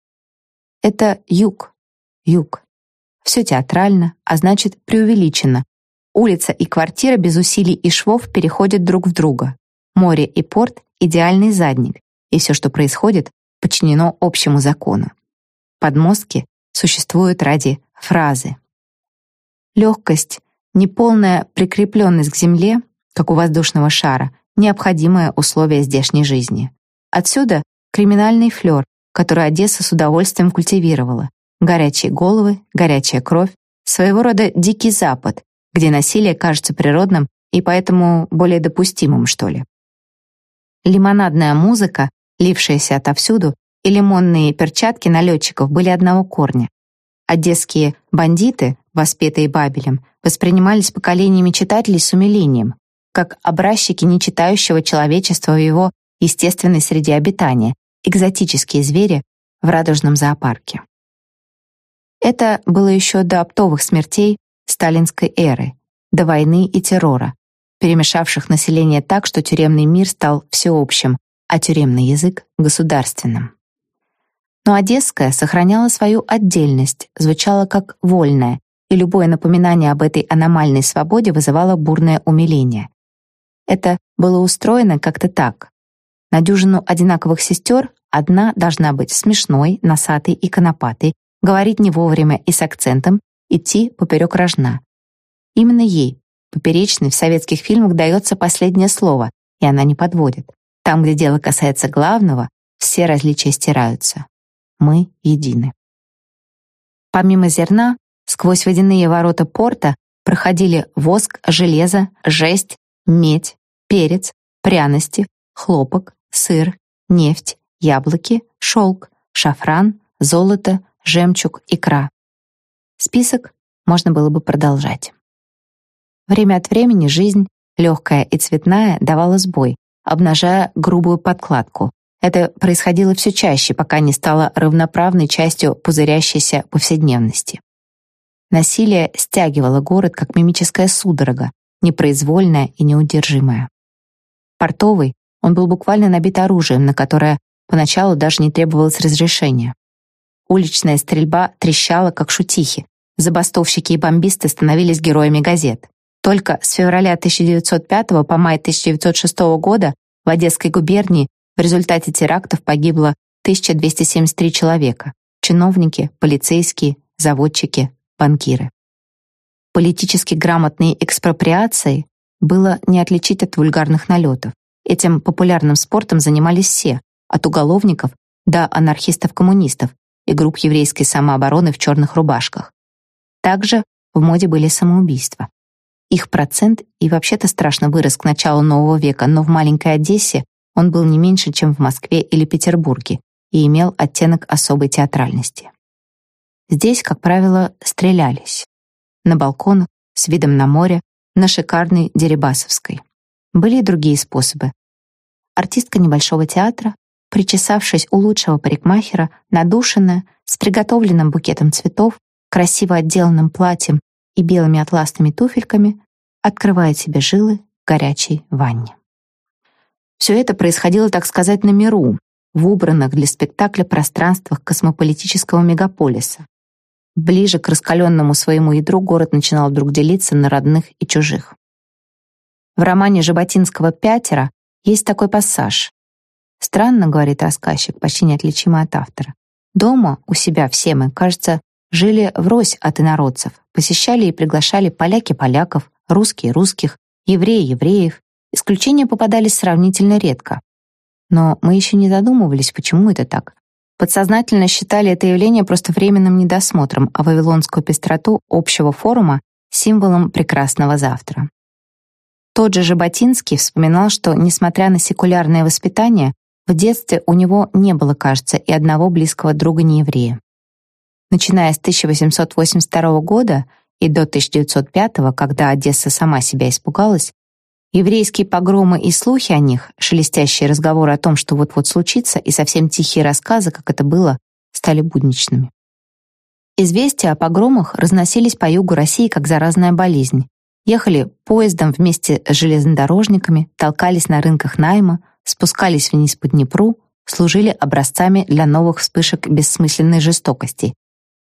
Это юг, юг. Все театрально, а значит преувеличено, Улица и квартира без усилий и швов переходят друг в друга. Море и порт — идеальный задник, и все, что происходит, подчинено общему закону. Подмостки существуют ради фразы. Легкость, неполная прикрепленность к земле, как у воздушного шара, необходимое условие здешней жизни. Отсюда криминальный флер, который Одесса с удовольствием культивировала. Горячие головы, горячая кровь, своего рода дикий запад, где насилие кажется природным и поэтому более допустимым, что ли. Лимонадная музыка, лившаяся отовсюду, и лимонные перчатки налетчиков были одного корня. Одесские бандиты, воспетые Бабелем, воспринимались поколениями читателей с умилением, как образчики нечитающего человечества в его естественной среде обитания, экзотические звери в радужном зоопарке. Это было еще до оптовых смертей сталинской эры, до войны и террора, перемешавших население так, что тюремный мир стал всеобщим, а тюремный язык — государственным. Но Одесская сохраняла свою отдельность, звучала как вольная, и любое напоминание об этой аномальной свободе вызывало бурное умиление. Это было устроено как-то так. На дюжину одинаковых сестер одна должна быть смешной, носатой и конопатой, говорить не вовремя и с акцентом, идти поперек рожна. Именно ей, поперечной, в советских фильмах дается последнее слово, и она не подводит. Там, где дело касается главного, все различия стираются. Мы едины. Помимо зерна, сквозь водяные ворота порта проходили воск, железо, жесть, медь, перец, пряности, хлопок, сыр, нефть, яблоки, шелк, шафран, золото, жемчуг, икра. Список можно было бы продолжать. Время от времени жизнь, легкая и цветная, давала сбой, обнажая грубую подкладку. Это происходило все чаще, пока не стало равноправной частью пузырящейся повседневности. Насилие стягивало город, как мимическая судорога, непроизвольная и неудержимая. Портовый, он был буквально набит оружием, на которое поначалу даже не требовалось разрешения. Уличная стрельба трещала, как шутихи, Забастовщики и бомбисты становились героями газет. Только с февраля 1905 по май 1906 года в Одесской губернии в результате терактов погибло 1273 человека – чиновники, полицейские, заводчики, банкиры. Политически грамотной экспроприацией было не отличить от вульгарных налетов. Этим популярным спортом занимались все, от уголовников до анархистов-коммунистов и групп еврейской самообороны в черных рубашках. Также в моде были самоубийства. Их процент и вообще-то страшно вырос к началу нового века, но в маленькой Одессе он был не меньше, чем в Москве или Петербурге и имел оттенок особой театральности. Здесь, как правило, стрелялись. На балконах, с видом на море, на шикарной Дерибасовской. Были и другие способы. Артистка небольшого театра, причесавшись у лучшего парикмахера, надушенная, с приготовленным букетом цветов, красиво отделанным платьем и белыми атласными туфельками, открывает себе жилы в горячей ванне. Все это происходило, так сказать, на миру, в убранных для спектакля пространствах космополитического мегаполиса. Ближе к раскаленному своему ядру город начинал вдруг делиться на родных и чужих. В романе Жаботинского «Пятеро» есть такой пассаж. Странно, говорит рассказчик, почти неотличимый от автора. Дома у себя все мы, кажется, жили врозь от инородцев, посещали и приглашали поляки поляков, русские русских, евреи евреев. Исключения попадались сравнительно редко. Но мы еще не задумывались, почему это так. Подсознательно считали это явление просто временным недосмотром, а вавилонскую пестроту общего форума символом прекрасного завтра. Тот же Жаботинский вспоминал, что, несмотря на секулярное воспитание, в детстве у него не было, кажется, и одного близкого друга нееврея. Начиная с 1882 года и до 1905, когда Одесса сама себя испугалась, еврейские погромы и слухи о них, шелестящие разговоры о том, что вот-вот случится, и совсем тихие рассказы, как это было, стали будничными. Известия о погромах разносились по югу России как заразная болезнь. Ехали поездом вместе с железнодорожниками, толкались на рынках найма, спускались вниз по Днепру, служили образцами для новых вспышек бессмысленной жестокости,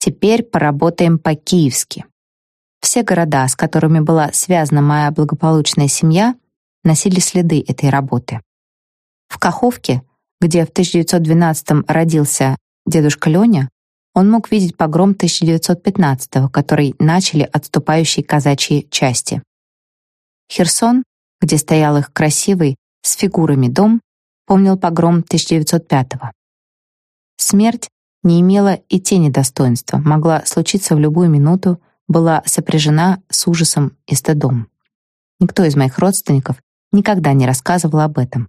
Теперь поработаем по-киевски. Все города, с которыми была связана моя благополучная семья, носили следы этой работы. В Каховке, где в 1912 родился дедушка Леня, он мог видеть погром 1915-го, который начали отступающие казачьи части. Херсон, где стоял их красивый, с фигурами дом, помнил погром 1905-го. Смерть не имела и тени достоинства, могла случиться в любую минуту, была сопряжена с ужасом и стыдом. Никто из моих родственников никогда не рассказывал об этом.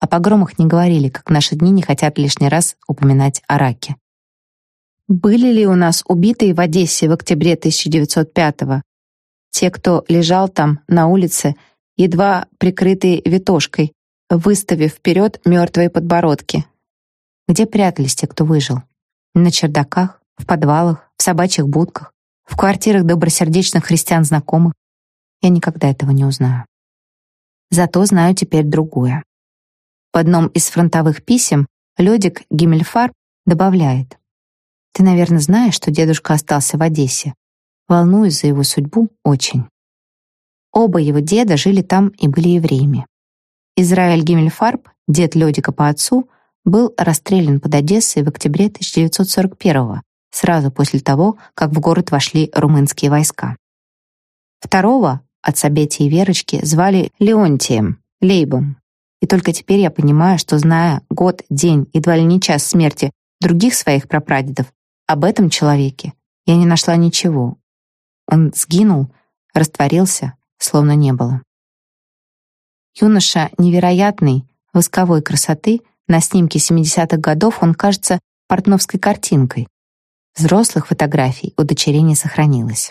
О погромах не говорили, как наши дни не хотят лишний раз упоминать о раке. Были ли у нас убитые в Одессе в октябре 1905-го? Те, кто лежал там, на улице, едва прикрытые витошкой, выставив вперед мертвые подбородки. Где прятались те, кто выжил? На чердаках, в подвалах, в собачьих будках, в квартирах добросердечных христиан-знакомых. Я никогда этого не узнаю. Зато знаю теперь другое. В одном из фронтовых писем Лёдик Гиммельфар добавляет. «Ты, наверное, знаешь, что дедушка остался в Одессе. Волнуюсь за его судьбу очень». Оба его деда жили там и были евреями. Израиль Гиммельфарб, дед Лёдика по отцу, был расстрелян под Одессой в октябре 1941 сразу после того, как в город вошли румынские войска. Второго, отца Бети и Верочки, звали Леонтием, Лейбом. И только теперь я понимаю, что, зная год, день, едва ли не час смерти других своих прапрадедов, об этом человеке я не нашла ничего. Он сгинул, растворился, словно не было. Юноша невероятной, восковой красоты — на снимке 70-х годов он кажется портновской картинкой. Взрослых фотографий у дочерей не сохранилось.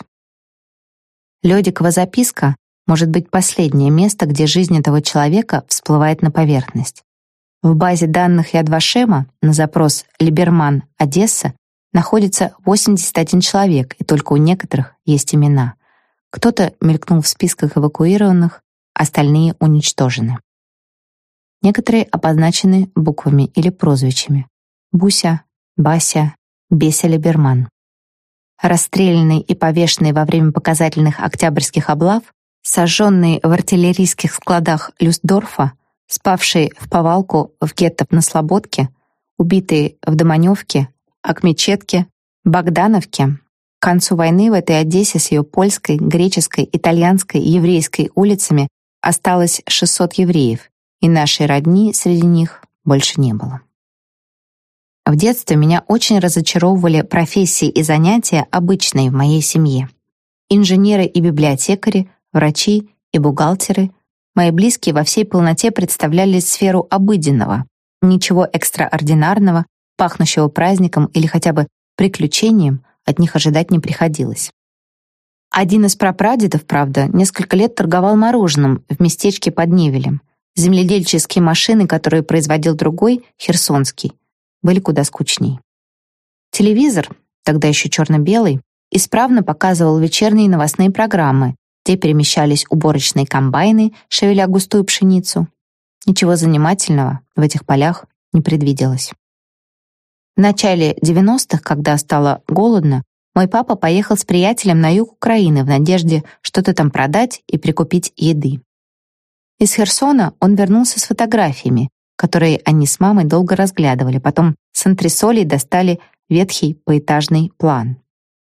Лёдикова записка может быть последнее место, где жизнь этого человека всплывает на поверхность. В базе данных Ядвашема на запрос «Либерман, Одесса» находится 81 человек, и только у некоторых есть имена. Кто-то мелькнул в списках эвакуированных, остальные уничтожены. Некоторые обозначены буквами или прозвищами. Буся, Бася, Беся Либерман. Расстрелянный и повешенный во время показательных октябрьских облав сожженный в артиллерийских складах Люстдорфа, спавший в повалку в гетто на Слободке, убитый в Доманевке, Акмечетке, Богдановке. К концу войны в этой Одессе с ее польской, греческой, итальянской и еврейской улицами осталось 600 евреев, и нашей родни среди них больше не было. В детстве меня очень разочаровывали профессии и занятия, обычные в моей семье. Инженеры и библиотекари, врачи и бухгалтеры, мои близкие во всей полноте представляли сферу обыденного, ничего экстраординарного, пахнущего праздником или хотя бы приключением от них ожидать не приходилось. Один из прапрадедов, правда, несколько лет торговал мороженым в местечке под Невелем. Земледельческие машины, которые производил другой, Херсонский, были куда скучней. Телевизор, тогда еще черно-белый, исправно показывал вечерние новостные программы, где перемещались уборочные комбайны, шевеля густую пшеницу. Ничего занимательного в этих полях не предвиделось. В начале 90-х, когда стало голодно, мой папа поехал с приятелем на юг Украины в надежде что-то там продать и прикупить еды. Из Херсона он вернулся с фотографиями, которые они с мамой долго разглядывали. Потом с антресолей достали ветхий поэтажный план.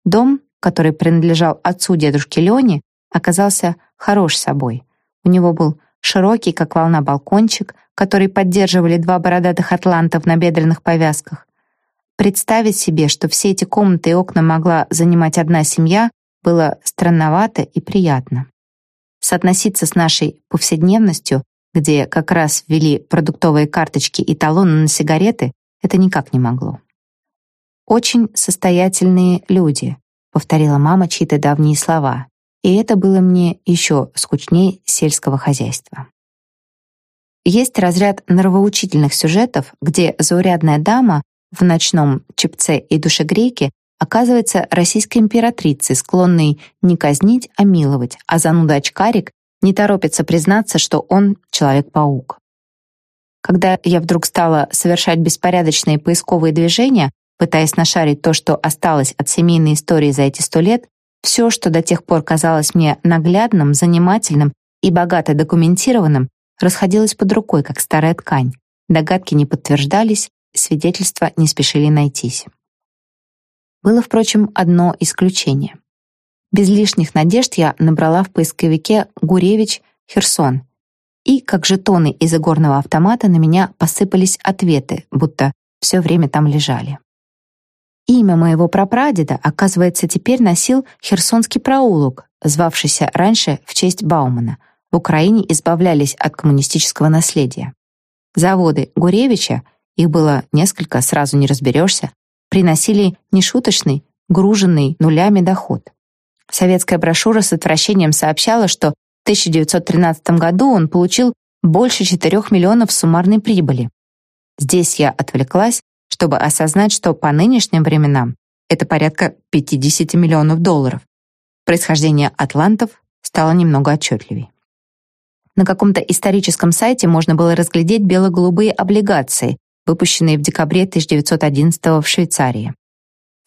Дом, который принадлежал отцу дедушки Лёне, оказался хорош собой. У него был широкий, как волна, балкончик, который поддерживали два бородатых атлантов в набедренных повязках. Представить себе, что все эти комнаты и окна могла занимать одна семья, было странновато и приятно. Соотноситься с нашей повседневностью где как раз ввели продуктовые карточки и талоны на сигареты, это никак не могло. «Очень состоятельные люди», — повторила мама чьи-то давние слова, и это было мне еще скучнее сельского хозяйства. Есть разряд нравоучительных сюжетов, где заурядная дама в ночном чепце и душегрейке оказывается российской императрицей, склонной не казнить, а миловать, а зануда-очкарик не торопится признаться, что он Человек-паук. Когда я вдруг стала совершать беспорядочные поисковые движения, пытаясь нашарить то, что осталось от семейной истории за эти сто лет, все, что до тех пор казалось мне наглядным, занимательным и богато документированным, расходилось под рукой, как старая ткань. Догадки не подтверждались, свидетельства не спешили найтись. Было, впрочем, одно исключение. Без лишних надежд я набрала в поисковике «Гуревич Херсон». И, как жетоны из игорного автомата, на меня посыпались ответы, будто все время там лежали. Имя моего прапрадеда, оказывается, теперь носил Херсонский проулок, звавшийся раньше в честь Баумана. В Украине избавлялись от коммунистического наследия. Заводы Гуревича, их было несколько, сразу не разберешься, приносили нешуточный, груженный нулями доход. Советская брошюра с отвращением сообщала, что в 1913 году он получил больше 4 миллионов суммарной прибыли. Здесь я отвлеклась, чтобы осознать, что по нынешним временам это порядка 50 миллионов долларов. Происхождение атлантов стало немного отчетливее. На каком-то историческом сайте можно было разглядеть бело-голубые облигации, выпущенные в декабре 1911 в Швейцарии.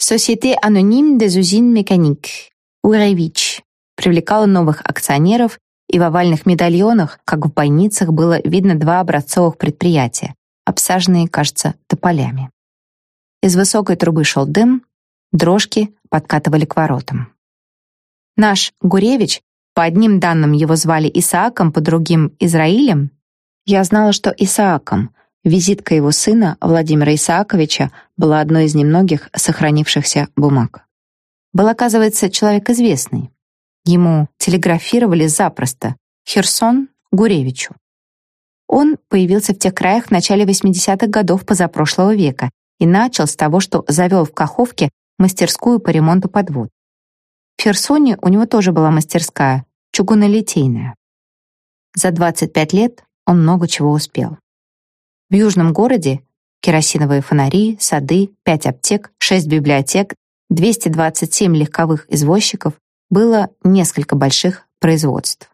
Société anonyme des usines mécaniques, Уревич привлекала новых акционеров, и в овальных медальонах, как в бойницах, было видно два образцовых предприятия, обсаженные, кажется, тополями. Из высокой трубы шел дым, дрожки подкатывали к воротам. Наш Гуревич, по одним данным его звали Исааком, по другим — Израилем, я знала, что Исааком, визитка его сына Владимира Исааковича, была одной из немногих сохранившихся бумаг был, оказывается, человек известный. Ему телеграфировали запросто Херсон Гуревичу. Он появился в тех краях в начале 80-х годов позапрошлого века и начал с того, что завел в Каховке мастерскую по ремонту подвод. В Херсоне у него тоже была мастерская, чугунолитейная. За 25 лет он много чего успел. В южном городе керосиновые фонари, сады, пять аптек, шесть библиотек, 227 легковых извозчиков, было несколько больших производств.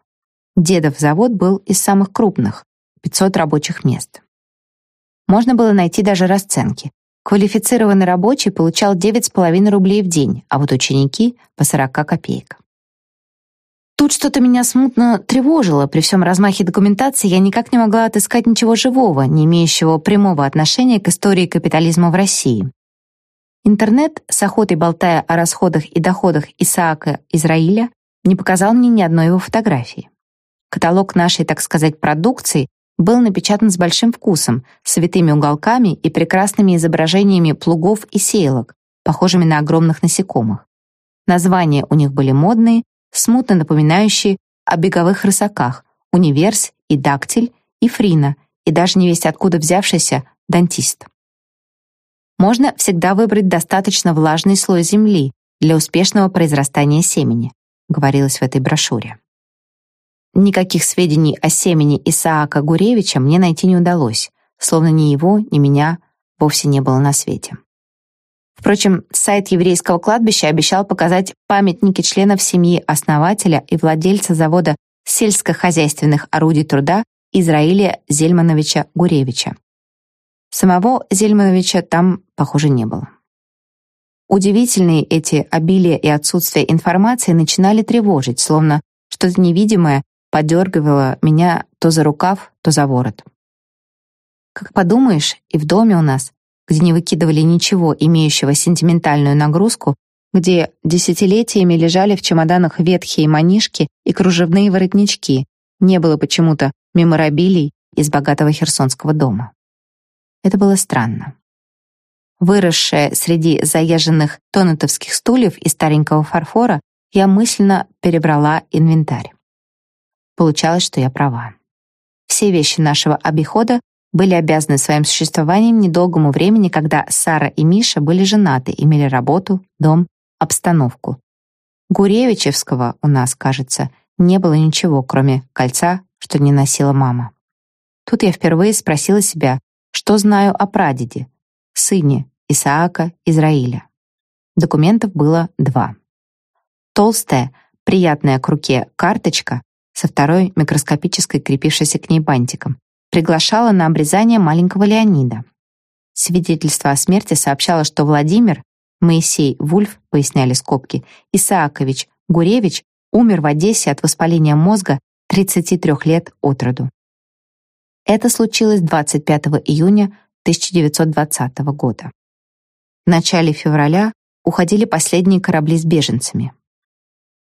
Дедов завод был из самых крупных, 500 рабочих мест. Можно было найти даже расценки. Квалифицированный рабочий получал 9,5 рублей в день, а вот ученики — по 40 копеек. Тут что-то меня смутно тревожило. При всем размахе документации я никак не могла отыскать ничего живого, не имеющего прямого отношения к истории капитализма в России. Интернет, с охотой болтая о расходах и доходах Исаака Израиля, не показал мне ни одной его фотографии. Каталог нашей, так сказать, продукции был напечатан с большим вкусом, с уголками и прекрасными изображениями плугов и сеялок, похожими на огромных насекомых. Названия у них были модные, смутно напоминающие о беговых рысаках, универс и дактиль, и фрина, и даже невесть откуда взявшийся дантист. Можно всегда выбрать достаточно влажный слой земли для успешного произрастания семени, говорилось в этой брошюре. Никаких сведений о семени Исаака Гуревича мне найти не удалось, словно ни его, ни меня вовсе не было на свете. Впрочем, сайт еврейского кладбища обещал показать памятники членов семьи основателя и владельца завода сельскохозяйственных орудий труда Израиля Зельмановича Гуревича. Самого Зельмановича там, похоже, не было. Удивительные эти обилие и отсутствие информации начинали тревожить, словно что-то невидимое подергивала меня то за рукав, то за ворот. Как подумаешь, и в доме у нас, где не выкидывали ничего, имеющего сентиментальную нагрузку, где десятилетиями лежали в чемоданах ветхие манишки и кружевные воротнички, не было почему-то меморабилий из богатого херсонского дома. Это было странно. Выросшая среди заезженных тонетовских стульев и старенького фарфора, я мысленно перебрала инвентарь. Получалось, что я права. Все вещи нашего обихода были обязаны своим существованием недолгому времени, когда Сара и Миша были женаты, имели работу, дом, обстановку. Гуревичевского у нас, кажется, не было ничего, кроме кольца, что не носила мама. Тут я впервые спросила себя, что знаю о прадеде, сыне Исаака Израиля. Документов было два. Толстая, приятная к руке карточка со второй микроскопической, крепившейся к ней бантиком, приглашала на обрезание маленького Леонида. Свидетельство о смерти сообщало, что Владимир, Моисей Вульф, поясняли скобки, Исаакович Гуревич умер в Одессе от воспаления мозга 33 лет от роду. Это случилось 25 июня 1920 года. В начале февраля уходили последние корабли с беженцами.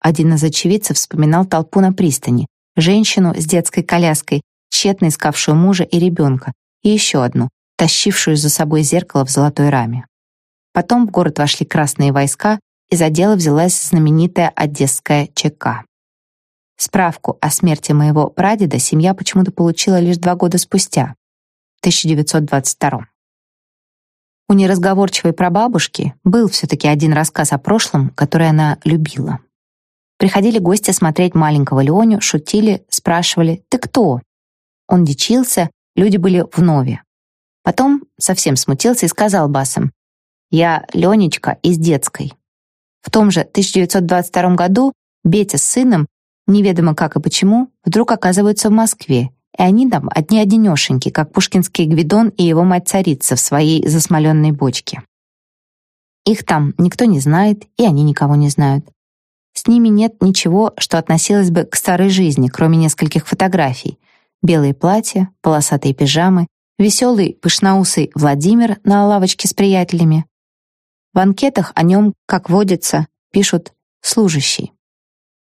Один из очевидцев вспоминал толпу на пристани, женщину с детской коляской, тщетно искавшую мужа и ребенка, и еще одну, тащившую за собой зеркало в золотой раме. Потом в город вошли красные войска, и за дело взялась знаменитая одесская ЧК. Справку о смерти моего прадеда семья почему-то получила лишь два года спустя, в 1922 У неразговорчивой прабабушки был все-таки один рассказ о прошлом, который она любила. Приходили гости смотреть маленького Леню, шутили, спрашивали «Ты кто?». Он дичился, люди были в нове. Потом совсем смутился и сказал басом «Я Ленечка из детской». В том же 1922 году Бетя с сыном, неведомо как и почему, вдруг оказываются в Москве, и они там одни-одинешеньки, как пушкинский Гвидон и его мать-царица в своей засмоленной бочке. Их там никто не знает, и они никого не знают. С ними нет ничего, что относилось бы к старой жизни, кроме нескольких фотографий. Белые платья, полосатые пижамы, веселый пышноусый Владимир на лавочке с приятелями. В анкетах о нем, как водится, пишут «служащий».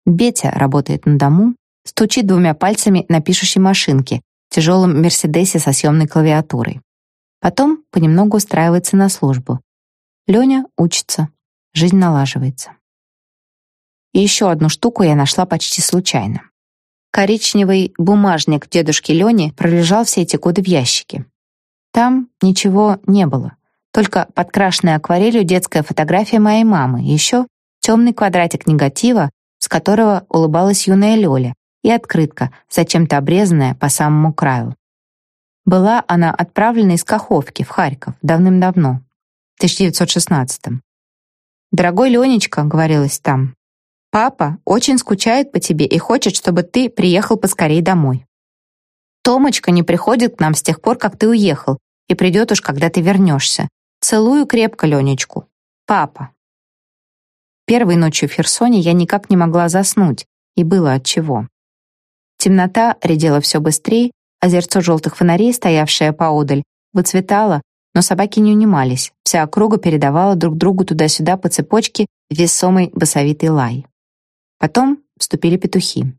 Бетя работает на дому, стучит двумя пальцами на пишущей машинке, тяжелом «Мерседесе» со съемной клавиатурой. Потом понемногу устраивается на службу. Леня учится, жизнь налаживается. И еще одну штуку я нашла почти случайно. Коричневый бумажник дедушки Лени пролежал все эти годы в ящике. Там ничего не было. Только подкрашенная акварелью детская фотография моей мамы, еще темный квадратик негатива, с которого улыбалась юная Лёля, и открытка, зачем-то обрезанная по самому краю. Была она отправлена из Каховки в Харьков давным-давно, в 1916-м. «Дорогой Ленечка», — говорилось там, Папа очень скучает по тебе и хочет, чтобы ты приехал поскорей домой. Томочка не приходит к нам с тех пор, как ты уехал, и придет уж, когда ты вернешься. Целую крепко Ленечку. Папа. Первой ночью в Херсоне я никак не могла заснуть, и было отчего. Темнота редела все быстрее, озерцо желтых фонарей, стоявшее поодаль, выцветало, но собаки не унимались. Вся округа передавала друг другу туда-сюда по цепочке весомый басовитый лай. Потом вступили петухи.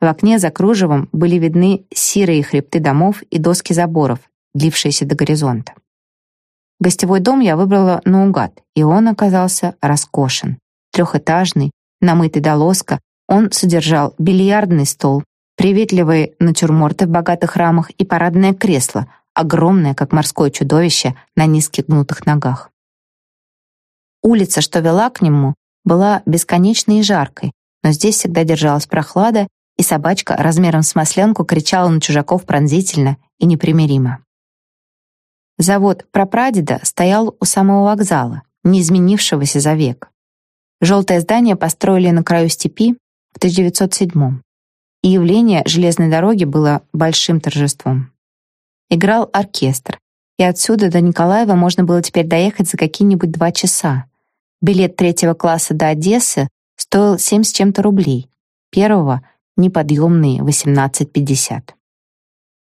В окне за кружевом были видны серые хребты домов и доски заборов, длившиеся до горизонта. Гостевой дом я выбрала наугад, и он оказался роскошен. Трехэтажный, намытый до лоска, он содержал бильярдный стол, приветливые натюрморты в богатых рамах и парадное кресло, огромное, как морское чудовище, на низких гнутых ногах. Улица, что вела к нему, была бесконечной и жаркой, но здесь всегда держалась прохлада, и собачка размером с масленку кричала на чужаков пронзительно и непримиримо. Завод прапрадеда стоял у самого вокзала, не изменившегося за век. Желтое здание построили на краю степи в 1907 и явление железной дороги было большим торжеством. Играл оркестр, и отсюда до Николаева можно было теперь доехать за какие-нибудь два часа. Билет третьего класса до Одессы стоил 7 с чем-то рублей, первого — неподъемные 18,50.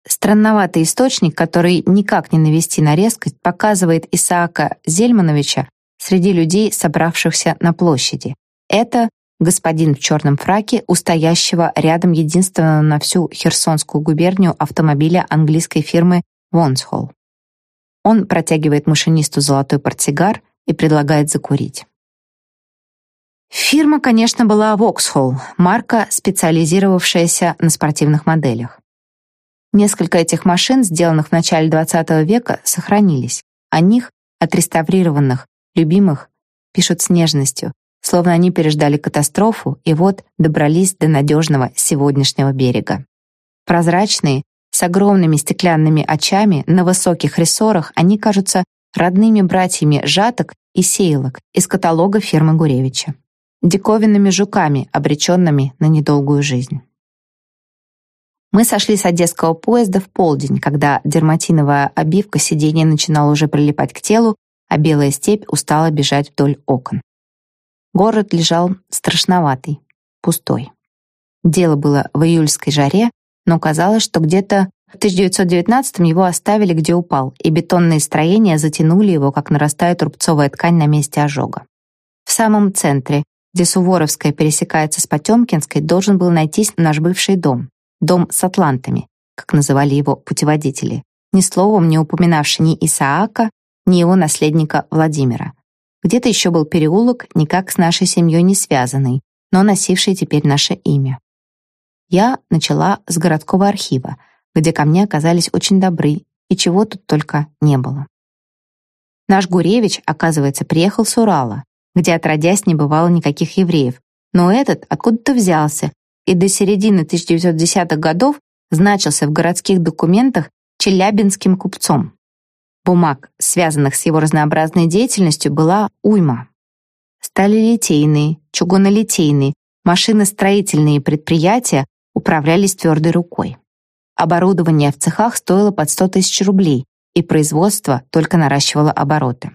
Странноватый источник, который никак не навести на резкость, показывает Исаака Зельмановича среди людей, собравшихся на площади. Это господин в черном фраке, устоящего рядом единственного на всю Херсонскую губернию автомобиля английской фирмы Вонсхолл. Он протягивает машинисту золотой портсигар и предлагает закурить. Фирма, конечно, была Vauxhall, марка, специализировавшаяся на спортивных моделях. Несколько этих машин, сделанных в начале XX века, сохранились. О них, отреставрированных, любимых, пишут с нежностью, словно они переждали катастрофу и вот добрались до надежного сегодняшнего берега. Прозрачные, с огромными стеклянными очами, на высоких рессорах они кажутся родными братьями жаток и сеялок из каталога фирмы Гуревича, диковинными жуками, обреченными на недолгую жизнь. Мы сошли с одесского поезда в полдень, когда дерматиновая обивка сиденья начинала уже прилипать к телу, а белая степь устала бежать вдоль окон. Город лежал страшноватый, пустой. Дело было в июльской жаре, но казалось, что где-то в 1919-м его оставили, где упал, и бетонные строения затянули его, как нарастает рубцовая ткань на месте ожога. В самом центре, где Суворовская пересекается с Потемкинской, должен был найтись наш бывший дом. Дом с атлантами, как называли его путеводители, ни словом не упоминавший ни Исаака, ни его наследника Владимира. Где-то еще был переулок, никак с нашей семьей не связанный, но носивший теперь наше имя. Я начала с городского архива, где ко мне оказались очень добры, и чего тут только не было. Наш Гуревич, оказывается, приехал с Урала, где отродясь не бывало никаких евреев, но этот откуда-то взялся и до середины 1910-х годов значился в городских документах челябинским купцом. Бумаг, связанных с его разнообразной деятельностью, была уйма. Сталелитейные, чугунолитейные, машиностроительные предприятия управлялись твердой рукой. Оборудование в цехах стоило под 100 тысяч рублей, и производство только наращивало обороты.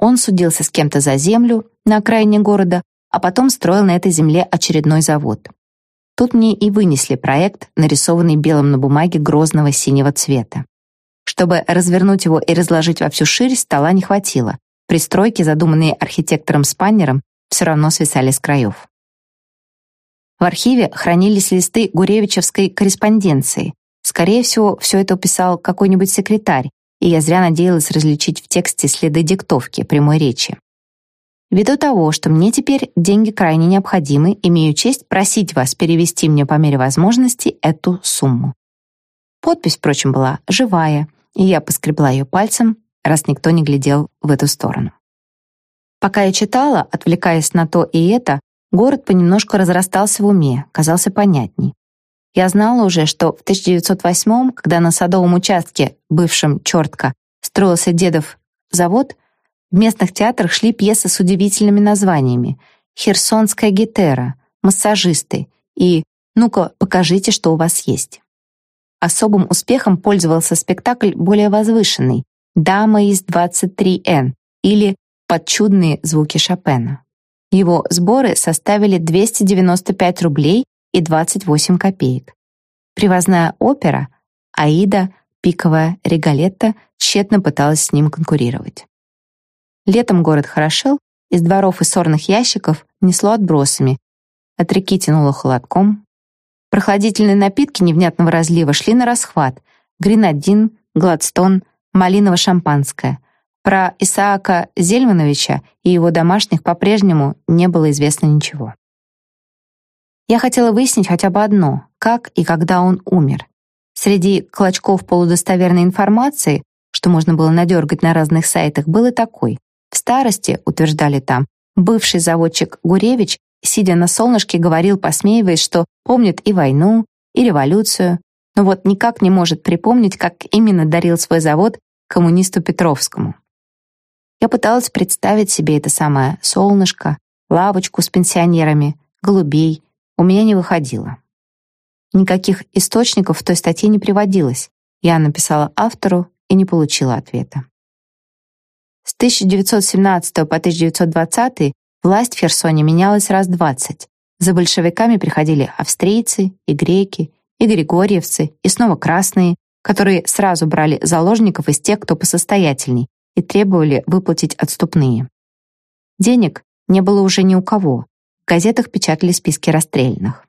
Он судился с кем-то за землю на окраине города, а потом строил на этой земле очередной завод. Тут мне и вынесли проект, нарисованный белым на бумаге грозного синего цвета. Чтобы развернуть его и разложить во всю ширь, стола не хватило. Пристройки, задуманные архитектором Спаннером, все равно свисали с краев. В архиве хранились листы гуревичевской корреспонденции. Скорее всего, все это писал какой-нибудь секретарь, и я зря надеялась различить в тексте следы диктовки прямой речи. Ввиду того, что мне теперь деньги крайне необходимы, имею честь просить вас перевести мне по мере возможности эту сумму. Подпись, впрочем, была живая, и я поскребла ее пальцем, раз никто не глядел в эту сторону. Пока я читала, отвлекаясь на то и это, город понемножку разрастался в уме, казался понятней. Я знала уже, что в 1908 когда на садовом участке, бывшем Чёртка, строился дедов завод, в местных театрах шли пьесы с удивительными названиями «Херсонская гитера», «Массажисты» и «Ну-ка, покажите, что у вас есть». Особым успехом пользовался спектакль более возвышенный «Дама из 23Н» или «Под чудные звуки Шопена». Его сборы составили 295 рублей и 28 копеек. Привозная опера «Аида», пиковая «Регалетта» тщетно пыталась с ним конкурировать. Летом город хорошел, из дворов и сорных ящиков несло отбросами, от реки тянуло холодком. Прохладительные напитки невнятного разлива шли на расхват. Гренадин, Гладстон, малиново-шампанское. Про Исаака Зельмановича и его домашних по-прежнему не было известно ничего. Я хотела выяснить хотя бы одно — как и когда он умер. Среди клочков полудостоверной информации, что можно было надергать на разных сайтах, был и такой. В старости, утверждали там, бывший заводчик Гуревич, сидя на солнышке, говорил, посмеиваясь, что помнит и войну, и революцию, но вот никак не может припомнить, как именно дарил свой завод коммунисту Петровскому. Я пыталась представить себе это самое солнышко, лавочку с пенсионерами, голубей. У меня не выходило. Никаких источников в той статье не приводилось. Я написала автору и не получила ответа. С 1917 по 1920 власть в Херсоне менялась раз двадцать. За большевиками приходили австрийцы и греки, и григорьевцы, и снова красные, которые сразу брали заложников из тех, кто посостоятельней, и требовали выплатить отступные. Денег не было уже ни у кого. Газетах печатали списки расстрельных.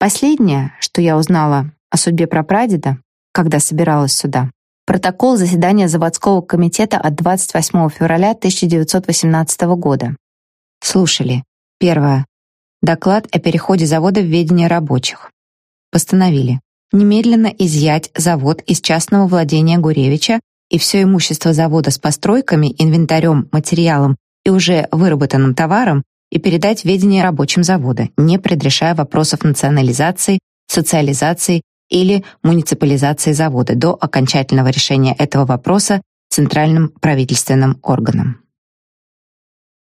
Последнее, что я узнала о судьбе прапрадеда, когда собиралась сюда, протокол заседания заводского комитета от 28 февраля 1918 года. Слушали. Первое. Доклад о переходе завода в ведение рабочих. Постановили немедленно изъять завод из частного владения Гуревича и все имущество завода с постройками, инвентарем, материалом и уже выработанным товаром и передать ведение рабочим завода, не предрешая вопросов национализации, социализации или муниципализации завода до окончательного решения этого вопроса центральным правительственным органом.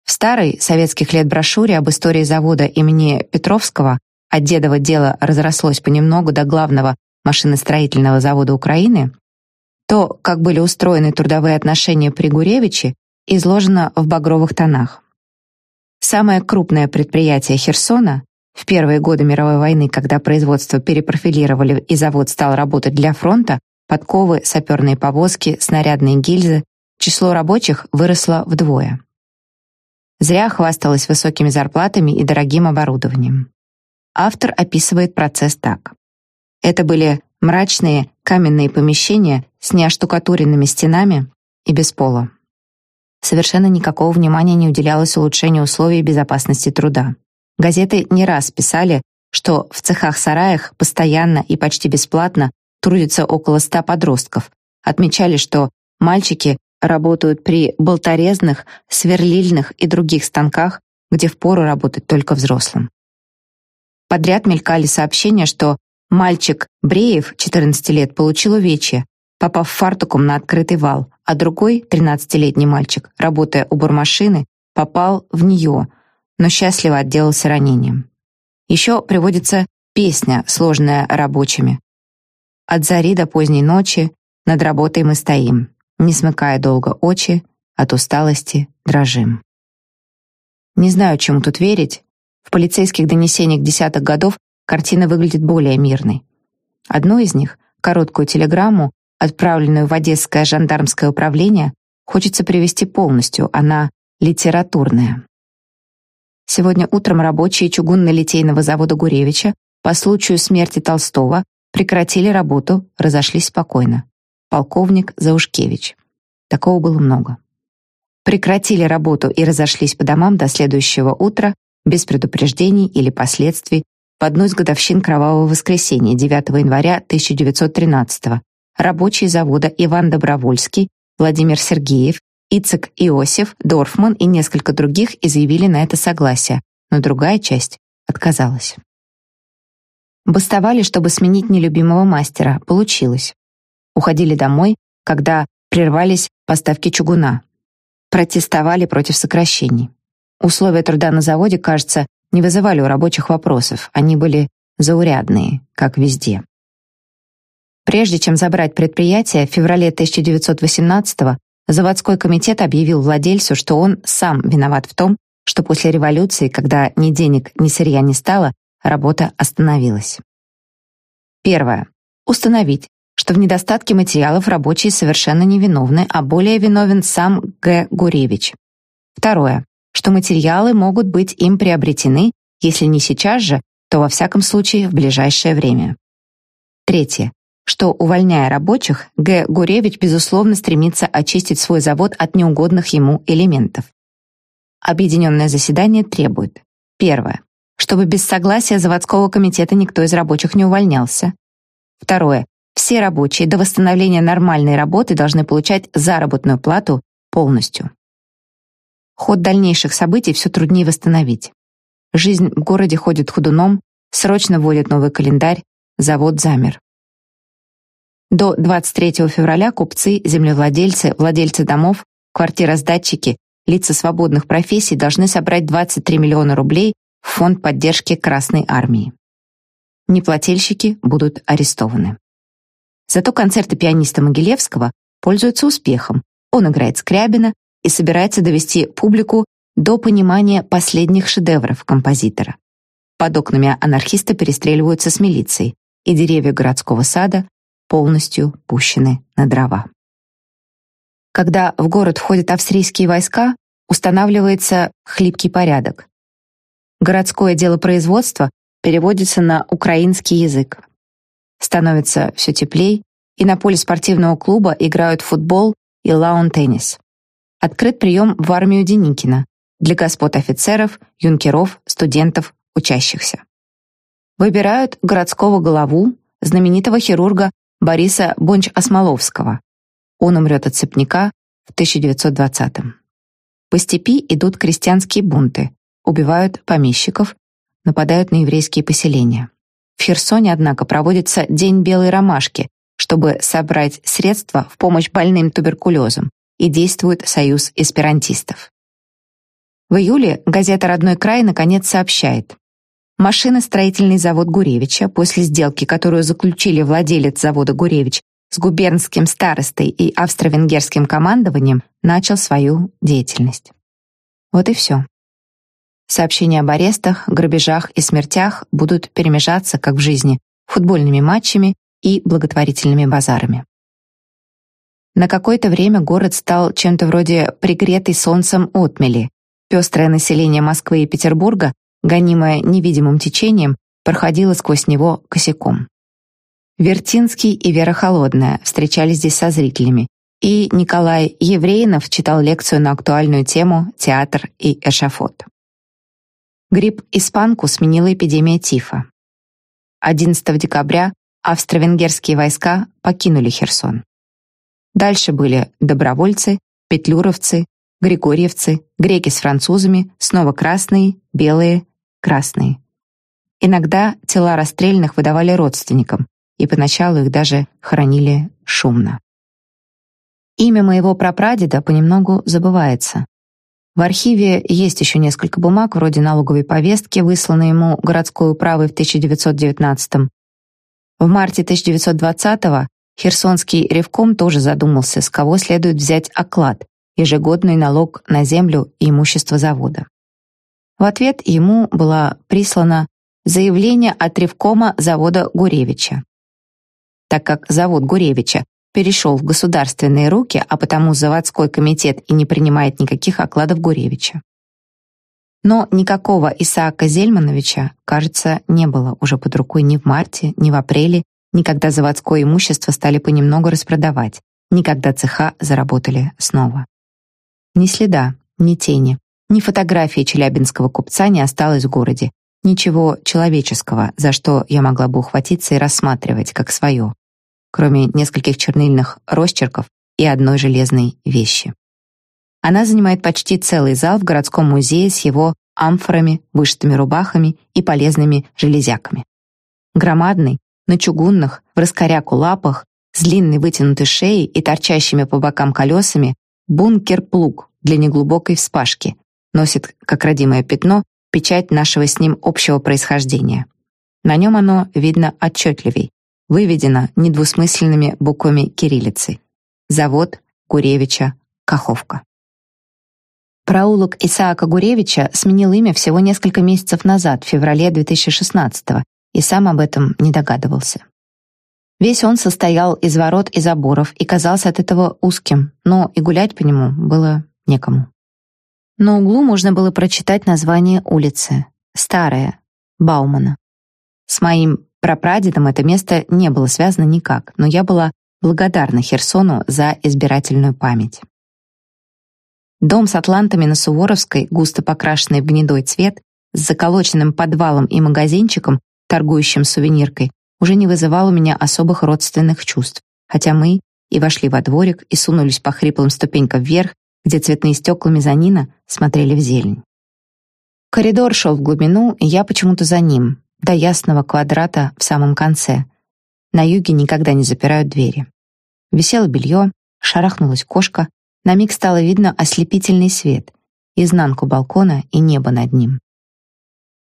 В старой советских лет брошюре об истории завода имени Петровского от дедова дело разрослось понемногу до главного машиностроительного завода Украины, то, как были устроены трудовые отношения при Гуревиче, изложено в багровых тонах. Самое крупное предприятие Херсона в первые годы мировой войны, когда производство перепрофилировали и завод стал работать для фронта, подковы, саперные повозки, снарядные гильзы, число рабочих выросло вдвое. Зря хвасталась высокими зарплатами и дорогим оборудованием. Автор описывает процесс так. Это были мрачные каменные помещения с неоштукатуренными стенами и без пола. Совершенно никакого внимания не уделялось улучшению условий безопасности труда. Газеты не раз писали, что в цехах-сараях постоянно и почти бесплатно трудятся около ста подростков. Отмечали, что мальчики работают при болторезных, сверлильных и других станках, где впору работать только взрослым. Подряд мелькали сообщения, что Мальчик Бреев, 14 лет, получил увечья, попав фартуком на открытый вал, а другой, 13-летний мальчик, работая у бормашины, попал в нее, но счастливо отделался ранением. Еще приводится песня, сложная рабочими. От зари до поздней ночи над работой мы стоим, не смыкая долго очи, от усталости дрожим. Не знаю, чему тут верить. В полицейских донесениях десятых годов картина выглядит более мирной. Одну из них, короткую телеграмму, отправленную в Одесское жандармское управление, хочется привести полностью, она литературная. Сегодня утром рабочие чугунно-литейного завода Гуревича по случаю смерти Толстого прекратили работу, разошлись спокойно. Полковник Заушкевич. Такого было много. Прекратили работу и разошлись по домам до следующего утра без предупреждений или последствий в одну из годовщин Кровавого воскресенья 9 января 1913 рабочие завода Иван Добровольский, Владимир Сергеев, Ицек Иосиф, Дорфман и несколько других изъявили на это согласие, но другая часть отказалась. Бастовали, чтобы сменить нелюбимого мастера, получилось. Уходили домой, когда прервались поставки чугуна. Протестовали против сокращений. Условия труда на заводе, кажется, не вызывали у рабочих вопросов, они были заурядные, как везде. Прежде чем забрать предприятие, в феврале 1918-го заводской комитет объявил владельцу, что он сам виноват в том, что после революции, когда ни денег, ни сырья не стало, работа остановилась. Первое. Установить, что в недостатке материалов рабочие совершенно невиновны, а более виновен сам Г. Гуревич. Второе. Что материалы могут быть им приобретены, если не сейчас же, то во всяком случае в ближайшее время. Третье. Что, увольняя рабочих, Г. Гуревич, безусловно, стремится очистить свой завод от неугодных ему элементов. Объединенное заседание требует. Первое. Чтобы без согласия заводского комитета никто из рабочих не увольнялся. Второе. Все рабочие до восстановления нормальной работы должны получать заработную плату полностью. Ход дальнейших событий все труднее восстановить. Жизнь в городе ходит ходуном, срочно вводят новый календарь, завод замер. До 23 февраля купцы, землевладельцы, владельцы домов, квартироздатчики, лица свободных профессий должны собрать 23 миллиона рублей в фонд поддержки Красной армии. Неплательщики будут арестованы. Зато концерты пианиста Могилевского пользуются успехом. Он играет Скрябина и собирается довести публику до понимания последних шедевров композитора. Под окнами анархисты перестреливаются с милицией, и деревья городского сада полностью пущены на дрова. Когда в город входят австрийские войска, устанавливается хлипкий порядок. Городское дело производства переводится на украинский язык. Становится все теплей, и на поле спортивного клуба играют футбол и лаун-теннис. Открыт прием в армию Деникина для господ офицеров, юнкеров, студентов, учащихся. Выбирают городского главу, знаменитого хирурга Бориса Бонч-Осмоловского. Он умрет от сыпняка в 1920-м. По степи идут крестьянские бунты, убивают помещиков, нападают на еврейские поселения. В Херсоне, однако, проводится День белой ромашки, чтобы собрать средства в помощь больным туберкулезом, и действует Союз эсперантистов. В июле газета «Родной край» наконец сообщает. Машиностроительный завод Гуревича, после сделки, которую заключили владелец завода Гуревич с губернским старостой и австро-венгерским командованием, начал свою деятельность. Вот и все. Сообщения об арестах, грабежах и смертях будут перемежаться, как в жизни, футбольными матчами и благотворительными базарами. На какое-то время город стал чем-то вроде пригретой солнцем отмели. Пестрое население Москвы и Петербурга, гонимое невидимым течением, проходило сквозь него косяком. Вертинский и Вера Холодная встречались здесь со зрителями, и Николай Евреинов читал лекцию на актуальную тему «Театр и эшафот». Грипп испанку сменила эпидемия тифа. 11 декабря австро-венгерские войска покинули Херсон. Дальше были добровольцы, петлюровцы, григорьевцы, греки с французами, снова красные, белые, красные. Иногда тела расстрелянных выдавали родственникам, и поначалу их даже хоронили шумно. Имя моего прапрадеда понемногу забывается. В архиве есть еще несколько бумаг, вроде налоговой повестки, высланной ему городской управой в 1919 В марте 1920-го Херсонский ревком тоже задумался, с кого следует взять оклад, ежегодный налог на землю и имущество завода. В ответ ему было прислано заявление от ревкома завода Гуревича. Так как завод Гуревича перешел в государственные руки, а потому заводской комитет и не принимает никаких окладов Гуревича. Но никакого Исаака Зельмановича, кажется, не было уже под рукой ни в марте, ни в апреле, ни когда заводское имущество стали понемногу распродавать, ни когда цеха заработали снова. Ни следа, ни тени, ни фотографии челябинского купца не осталось в городе, ничего человеческого, за что я могла бы ухватиться и рассматривать как свое кроме нескольких чернильных росчерков и одной железной вещи. Она занимает почти целый зал в городском музее с его амфорами, вышитыми рубахами и полезными железяками. Громадный, на чугунных, в раскоряку лапах, с длинной вытянутой шеей и торчащими по бокам колесами, бункер-плуг для неглубокой вспашки, носит, как родимое пятно, печать нашего с ним общего происхождения. На нем оно видно отчетливей, выведено недвусмысленными буквами кириллицы. Завод Гуревича Каховка. Проулок Исаака Гуревича сменил имя всего несколько месяцев назад, в феврале 2016-го, и сам об этом не догадывался. Весь он состоял из ворот и заборов и казался от этого узким, но и гулять по нему было некому. На углу можно было прочитать название улицы Старая, Баумана. С моим прапрадедом это место не было связано никак, но я была благодарна Херсону за избирательную память. Дом с атлантами на Суворовской, густо покрашенный в гнедой цвет, с заколоченным подвалом и магазинчиком, торгующим сувениркой, уже не вызывал у меня особых родственных чувств, хотя мы и вошли во дворик и сунулись по хриплым ступенькам вверх, где цветные стекла мезонина смотрели в зелень. Коридор шел в глубину, и я почему-то за ним, до ясного квадрата в самом конце. На юге никогда не запирают двери. Висело белье, шарахнулась кошка, на миг стало видно ослепительный свет, изнанку балкона и небо над ним.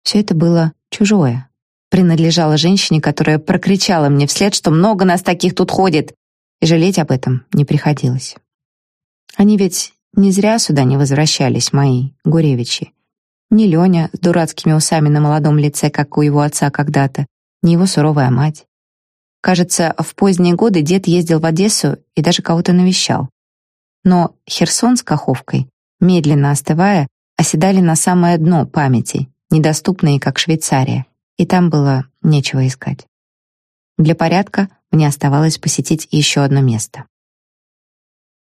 Все это было чужое. Принадлежало женщине, которая прокричала мне вслед, что много нас таких тут ходит, и жалеть об этом не приходилось. Они ведь не зря сюда не возвращались, мои Гуревичи. Ни Леня с дурацкими усами на молодом лице, как у его отца когда-то, ни его суровая мать. Кажется, в поздние годы дед ездил в Одессу и даже кого-то навещал но Херсон с Каховкой, медленно остывая, оседали на самое дно памяти, недоступные, как Швейцария, и там было нечего искать. Для порядка мне оставалось посетить еще одно место.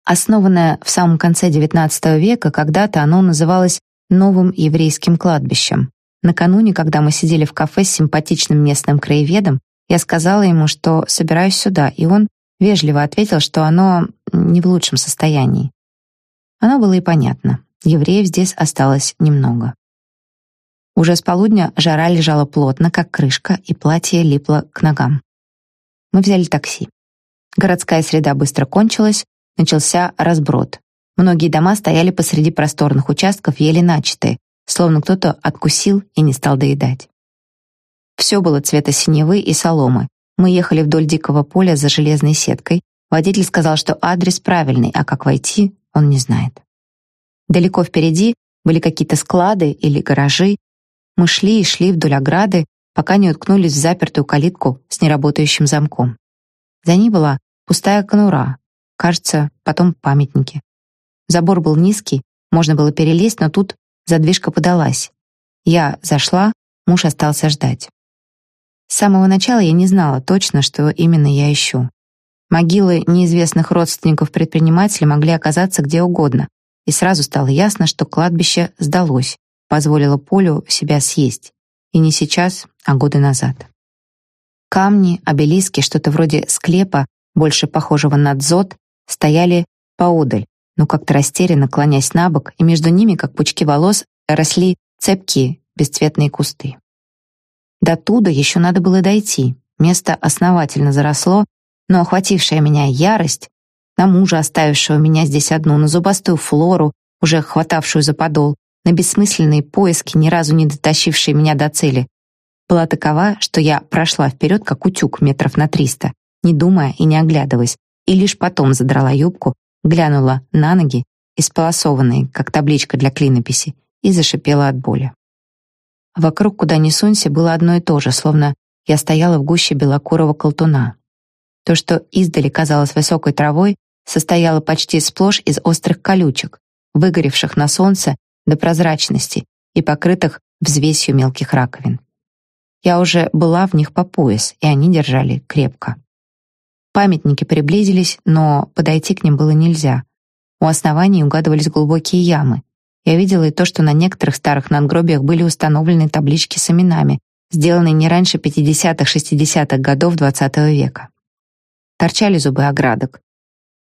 Основанное в самом конце XIX века, когда-то оно называлось Новым еврейским кладбищем. Накануне, когда мы сидели в кафе с симпатичным местным краеведом, я сказала ему, что собираюсь сюда, и он вежливо ответил, что оно не в лучшем состоянии. Оно было и понятно. Евреев здесь осталось немного. Уже с полудня жара лежала плотно, как крышка, и платье липло к ногам. Мы взяли такси. Городская среда быстро кончилась, начался разброд. Многие дома стояли посреди просторных участков, еле начатые, словно кто-то откусил и не стал доедать. Все было цвета синевы и соломы, мы ехали вдоль дикого поля за железной сеткой. Водитель сказал, что адрес правильный, а как войти, он не знает. Далеко впереди были какие-то склады или гаражи. Мы шли и шли вдоль ограды, пока не уткнулись в запертую калитку с неработающим замком. За ней была пустая конура, кажется, потом памятники. Забор был низкий, можно было перелезть, но тут задвижка подалась. Я зашла, муж остался ждать. С самого начала я не знала точно, что именно я ищу. Могилы неизвестных родственников предпринимателя могли оказаться где угодно, и сразу стало ясно, что кладбище сдалось, позволило полю себя съесть. И не сейчас, а годы назад. Камни, обелиски, что-то вроде склепа, больше похожего на дзот, стояли поодаль, но как-то растерянно клонясь на бок, и между ними, как пучки волос, росли цепкие бесцветные кусты. До туда еще надо было дойти. Место основательно заросло, но охватившая меня ярость, на мужа, оставившего меня здесь одну, на зубастую флору, уже хватавшую за подол, на бессмысленные поиски, ни разу не дотащившие меня до цели, была такова, что я прошла вперед, как утюг метров на триста, не думая и не оглядываясь, и лишь потом задрала юбку, глянула на ноги, исполосованные, как табличка для клинописи, и зашипела от боли. Вокруг, куда ни сунься, было одно и то же, словно я стояла в гуще белокурого колтуна. То, что издали казалось высокой травой, состояло почти сплошь из острых колючек, выгоревших на солнце до прозрачности и покрытых взвесью мелких раковин. Я уже была в них по пояс, и они держали крепко. Памятники приблизились, но подойти к ним было нельзя. У оснований угадывались глубокие ямы, я видела и то, что на некоторых старых надгробиях были установлены таблички с именами, сделанные не раньше 50-60-х годов XX -го века. Торчали зубы оградок.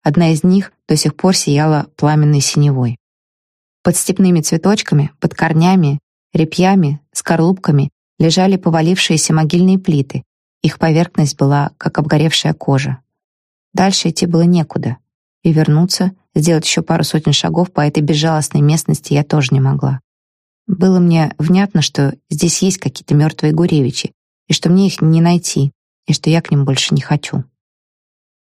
Одна из них до сих пор сияла пламенной синевой. Под степными цветочками, под корнями, репьями, скорлупками лежали повалившиеся могильные плиты. Их поверхность была как обгоревшая кожа. Дальше идти было некуда, и вернуться Сделать еще пару сотен шагов по этой безжалостной местности я тоже не могла. Было мне внятно, что здесь есть какие-то мертвые Гуревичи, и что мне их не найти, и что я к ним больше не хочу.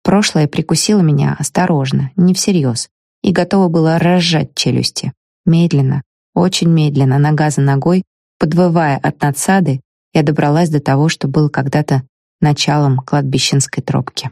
Прошлое прикусило меня осторожно, не всерьез, и готово было разжать челюсти. Медленно, очень медленно, нога за ногой, подвывая от надсады, я добралась до того, что было когда-то началом кладбищенской тропки.